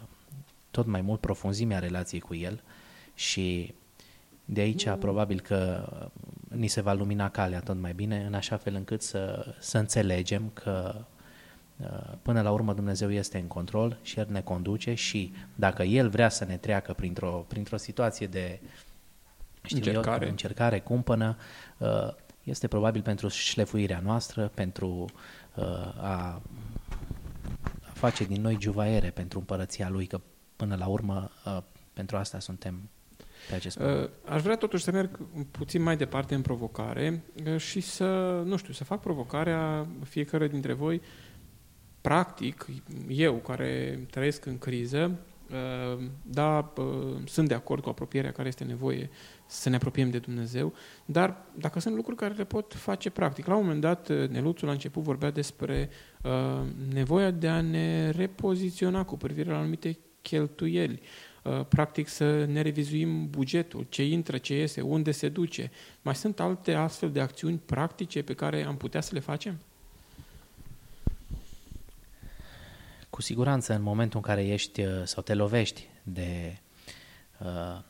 tot mai mult profunzimea relației cu El și de aici mm. probabil că ni se va lumina calea tot mai bine, în așa fel încât să, să înțelegem că uh, până la urmă Dumnezeu este în control și El ne conduce și dacă El vrea să ne treacă printr-o, printr-o situație de știu încercare. Eu, încercare, cumpănă, uh, este probabil pentru șlefuirea noastră, pentru uh, a, a face din noi juvaiere pentru împărăția Lui, că până la urmă uh, pentru asta suntem pe acest uh, Aș vrea totuși să merg puțin mai departe în provocare uh, și să, nu știu, să fac provocarea fiecare dintre voi. Practic, eu care trăiesc în criză, Uh, da, uh, sunt de acord cu apropierea care este nevoie să ne apropiem de Dumnezeu, dar dacă sunt lucruri care le pot face practic. La un moment dat, uh, Neluțul la început vorbea despre uh, nevoia de a ne repoziționa cu privire la anumite cheltuieli, uh, practic să ne revizuim bugetul, ce intră, ce iese, unde se duce. Mai sunt alte astfel de acțiuni practice pe care am putea să le facem? Cu siguranță, în momentul în care ești uh, sau te lovești de uh,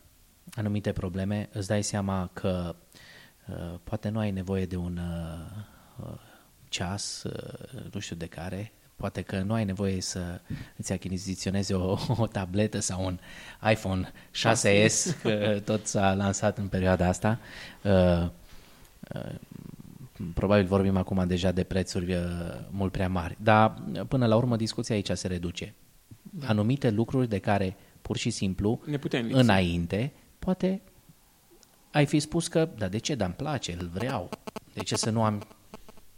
anumite probleme, îți dai seama că uh, poate nu ai nevoie de un uh, uh ceas, uh, nu știu de care, poate că nu ai nevoie să îți achiziționezi o, [laughs] o tabletă sau un iPhone 6S, că tot s-a lansat în perioada asta. Uh, uh, probabil vorbim acum deja de prețuri uh, mult prea mari, dar până la urmă discuția aici se reduce. Da. Anumite lucruri de care pur și simplu ne putem înainte, poate ai fi spus că, da de ce, dar îmi place, îl vreau, de ce să nu am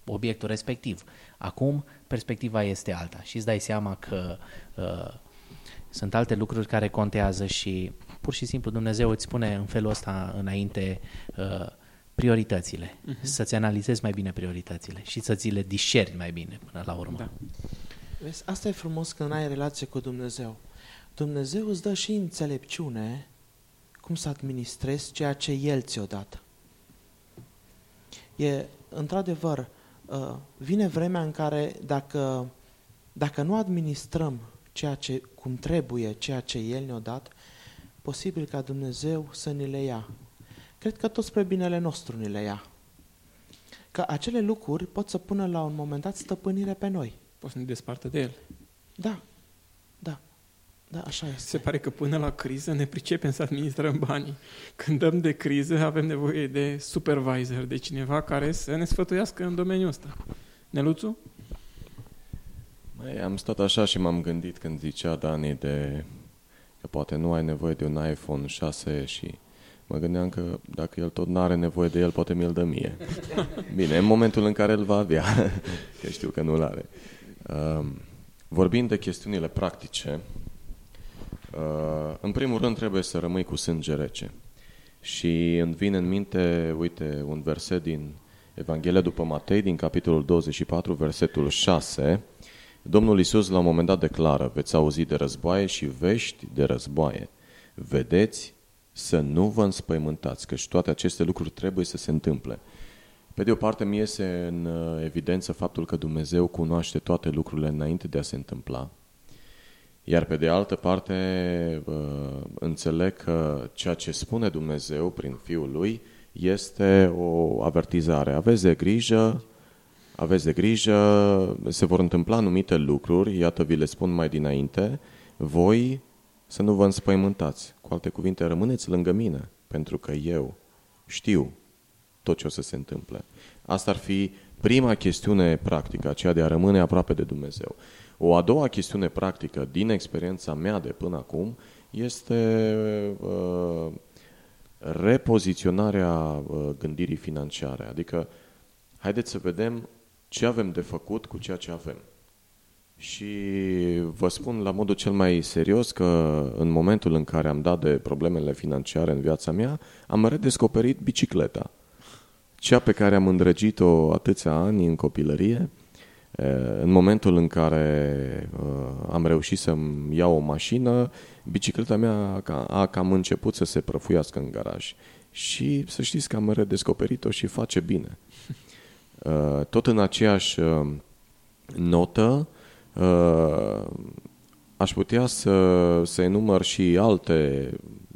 obiectul respectiv. Acum perspectiva este alta și îți dai seama că uh, sunt alte lucruri care contează și pur și simplu Dumnezeu îți spune în felul ăsta înainte uh, prioritățile, uh-huh. să-ți analizezi mai bine prioritățile și să ți le discerni mai bine până la urmă. Da. Vezi, asta e frumos când ai relație cu Dumnezeu. Dumnezeu îți dă și înțelepciune cum să administrezi ceea ce El ți-o dat. E, într-adevăr, uh, vine vremea în care dacă, dacă nu administrăm ceea ce, cum trebuie, ceea ce El ne-a dat, posibil ca Dumnezeu să ne le ia cred că tot spre binele nostru ni le ia. Că acele lucruri pot să pună la un moment dat stăpânire pe noi. Pot să ne despartă de el. Da, da, da, așa este. Se pare că până la criză ne pricepem să administrăm banii. Când dăm de criză avem nevoie de supervisor, de cineva care să ne sfătuiască în domeniul ăsta. Neluțu? Mai, am stat așa și m-am gândit când zicea Dani de că poate nu ai nevoie de un iPhone 6 și Mă gândeam că dacă el tot nu are nevoie de el, poate mi-l dă mie. Bine, în momentul în care îl va avea, [laughs] că știu că nu-l are. Uh, vorbind de chestiunile practice, uh, în primul rând trebuie să rămâi cu sânge rece. Și îmi vine în minte, uite, un verset din Evanghelia după Matei, din capitolul 24, versetul 6, Domnul Isus la un moment dat declară, veți auzi de războaie și vești de războaie. Vedeți să nu vă înspăimântați, că și toate aceste lucruri trebuie să se întâmple. Pe de o parte, mi iese în uh, evidență faptul că Dumnezeu cunoaște toate lucrurile înainte de a se întâmpla. Iar pe de altă parte, uh, înțeleg că ceea ce spune Dumnezeu prin Fiul Lui este o avertizare. Aveți de grijă, aveți de grijă, se vor întâmpla anumite lucruri, iată vi le spun mai dinainte, voi să nu vă înspăimântați. Cu alte cuvinte, rămâneți lângă mine, pentru că eu știu tot ce o să se întâmple. Asta ar fi prima chestiune practică, aceea de a rămâne aproape de Dumnezeu. O a doua chestiune practică din experiența mea de până acum este uh, repoziționarea uh, gândirii financiare. Adică, haideți să vedem ce avem de făcut cu ceea ce avem. Și vă spun la modul cel mai serios că în momentul în care am dat de problemele financiare în viața mea, am redescoperit bicicleta. Cea pe care am îndrăgit-o atâția ani în copilărie, în momentul în care am reușit să-mi iau o mașină, bicicleta mea a cam început să se prăfuiască în garaj. Și să știți că am redescoperit-o și face bine. Tot în aceeași notă, Uh, aș putea să, să enumăr și alte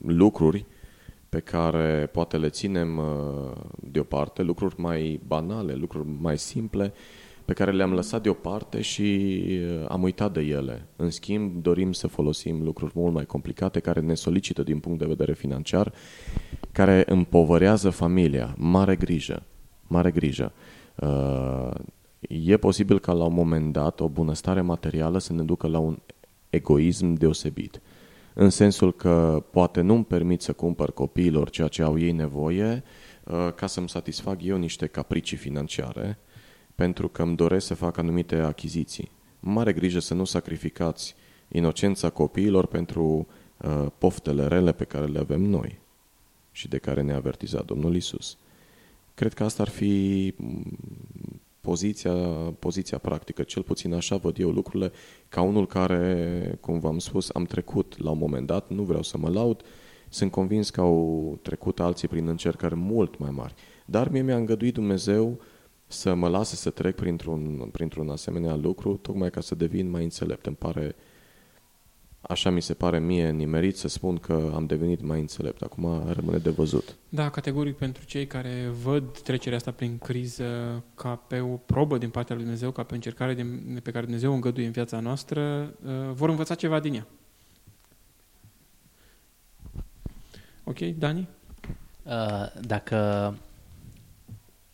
lucruri pe care poate le ținem uh, deoparte, lucruri mai banale, lucruri mai simple, pe care le-am lăsat deoparte și uh, am uitat de ele. În schimb, dorim să folosim lucruri mult mai complicate care ne solicită din punct de vedere financiar, care împovărează familia. Mare grijă, mare grijă. E posibil ca la un moment dat o bunăstare materială să ne ducă la un egoism deosebit. În sensul că poate nu-mi permit să cumpăr copiilor ceea ce au ei nevoie uh, ca să-mi satisfac eu niște capricii financiare pentru că îmi doresc să fac anumite achiziții. Mare grijă să nu sacrificați inocența copiilor pentru uh, poftele rele pe care le avem noi și de care ne-a avertizat Domnul Isus. Cred că asta ar fi mm, poziția, poziția practică, cel puțin așa văd eu lucrurile, ca unul care, cum v-am spus, am trecut la un moment dat, nu vreau să mă laud, sunt convins că au trecut alții prin încercări mult mai mari. Dar mie mi-a îngăduit Dumnezeu să mă lase să trec printr-un, printr-un asemenea lucru, tocmai ca să devin mai înțelept. Îmi pare, așa mi se pare mie nimerit să spun că am devenit mai înțelept. Acum rămâne de văzut. Da, categoric pentru cei care văd trecerea asta prin criză ca pe o probă din partea lui Dumnezeu, ca pe o încercare din, pe care Dumnezeu o îngăduie în viața noastră, uh, vor învăța ceva din ea. Ok, Dani? Uh, dacă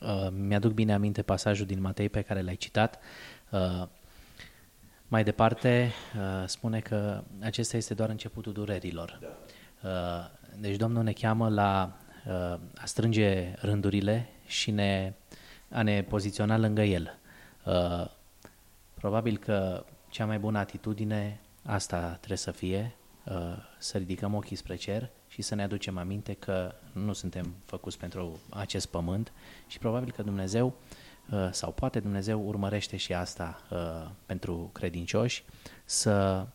uh, mi-aduc bine aminte pasajul din Matei pe care l-ai citat, uh, mai departe spune că acesta este doar începutul durerilor. Da. Deci Domnul ne cheamă la a strânge rândurile și ne, a ne poziționa lângă El. Probabil că cea mai bună atitudine asta trebuie să fie, să ridicăm ochii spre cer și să ne aducem aminte că nu suntem făcuți pentru acest pământ și probabil că Dumnezeu uh, sau poate Dumnezeu urmărește și asta uh, pentru credincioși să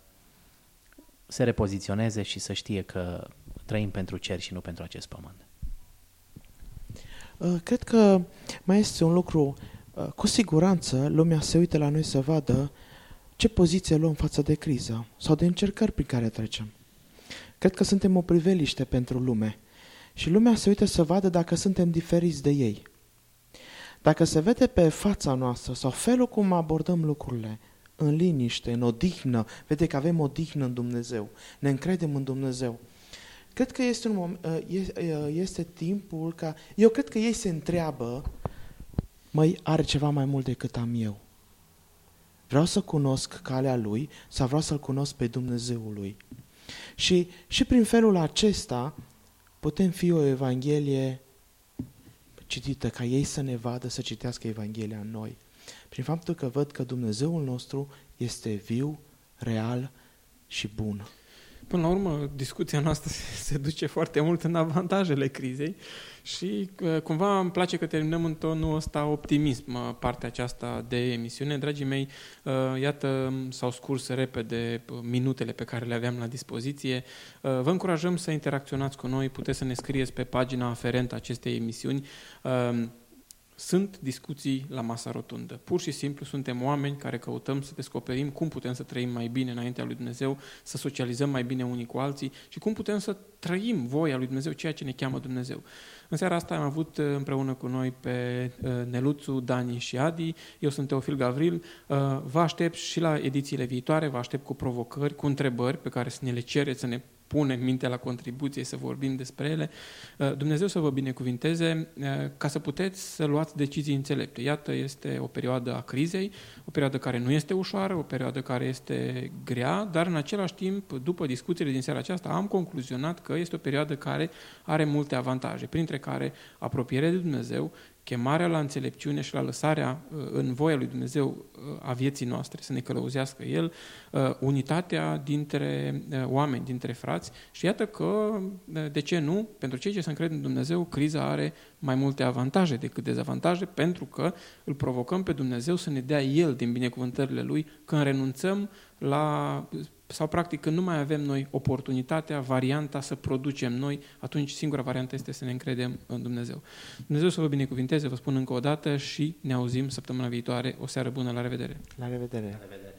se repoziționeze și să știe că trăim pentru cer și nu pentru acest pământ. Uh, cred că mai este un lucru, cu siguranță lumea se uită la noi să vadă ce poziție luăm față de criză sau de încercări prin care trecem. Cred că suntem o priveliște pentru lume și lumea se uită să vadă dacă suntem diferiți de ei. Dacă se vede pe fața noastră sau felul cum abordăm lucrurile, în liniște, în odihnă, vede că avem odihnă în Dumnezeu, ne încredem în Dumnezeu. Cred că este, un moment, ă, ă, este timpul ca... Eu cred că ei se întreabă, măi, are ceva mai mult decât am eu. Vreau să cunosc calea Lui sau vreau să-L cunosc pe Dumnezeul Lui. Și, și prin felul acesta putem fi o Evanghelie citită, ca ei să ne vadă, să citească Evanghelia în noi. Prin faptul că văd că Dumnezeul nostru este viu, real și bun. Până la urmă, discuția noastră [laughs] se duce foarte mult în avantajele crizei și uh, cumva îmi place că terminăm în tonul ăsta optimism uh, partea aceasta de emisiune. Dragii mei, uh, iată, s-au scurs repede minutele pe care le aveam la dispoziție. Vă încurajăm să interacționați cu noi, puteți să ne scrieți pe pagina aferentă acestei emisiuni sunt discuții la masa rotundă. Pur și simplu suntem oameni care căutăm să descoperim cum putem să trăim mai bine înaintea lui Dumnezeu, să socializăm mai bine unii cu alții și cum putem să trăim voia lui Dumnezeu, ceea ce ne cheamă Dumnezeu. În seara asta am avut uh, împreună cu noi pe uh, Neluțu, Dani și Adi. Eu sunt Teofil Gavril. Uh, vă aștept și la edițiile viitoare, vă aștept cu provocări, cu întrebări pe care să ne le cereți, să ne punem mintea la contribuție, să vorbim despre ele. Dumnezeu să vă binecuvinteze ca să puteți să luați decizii înțelepte. Iată, este o perioadă a crizei, o perioadă care nu este ușoară, o perioadă care este grea, dar în același timp, după discuțiile din seara aceasta, am concluzionat că este o perioadă care are multe avantaje, printre care apropiere de Dumnezeu, chemarea la înțelepciune și la lăsarea uh, în voia lui Dumnezeu uh, a vieții noastre, să ne călăuzească El, uh, unitatea dintre oameni, dintre frați. Și iată că, de ce nu, pentru cei ce se încred în Dumnezeu, criza are mai multe avantaje decât dezavantaje, pentru că îl provocăm pe Dumnezeu să ne dea El din binecuvântările Lui când renunțăm la sau practic când nu mai avem noi oportunitatea, varianta să producem noi, atunci singura variantă este să ne încredem în Dumnezeu. Dumnezeu să vă binecuvinteze, vă spun încă o dată și ne auzim săptămâna viitoare. O seară bună, la revedere! La revedere! La revedere.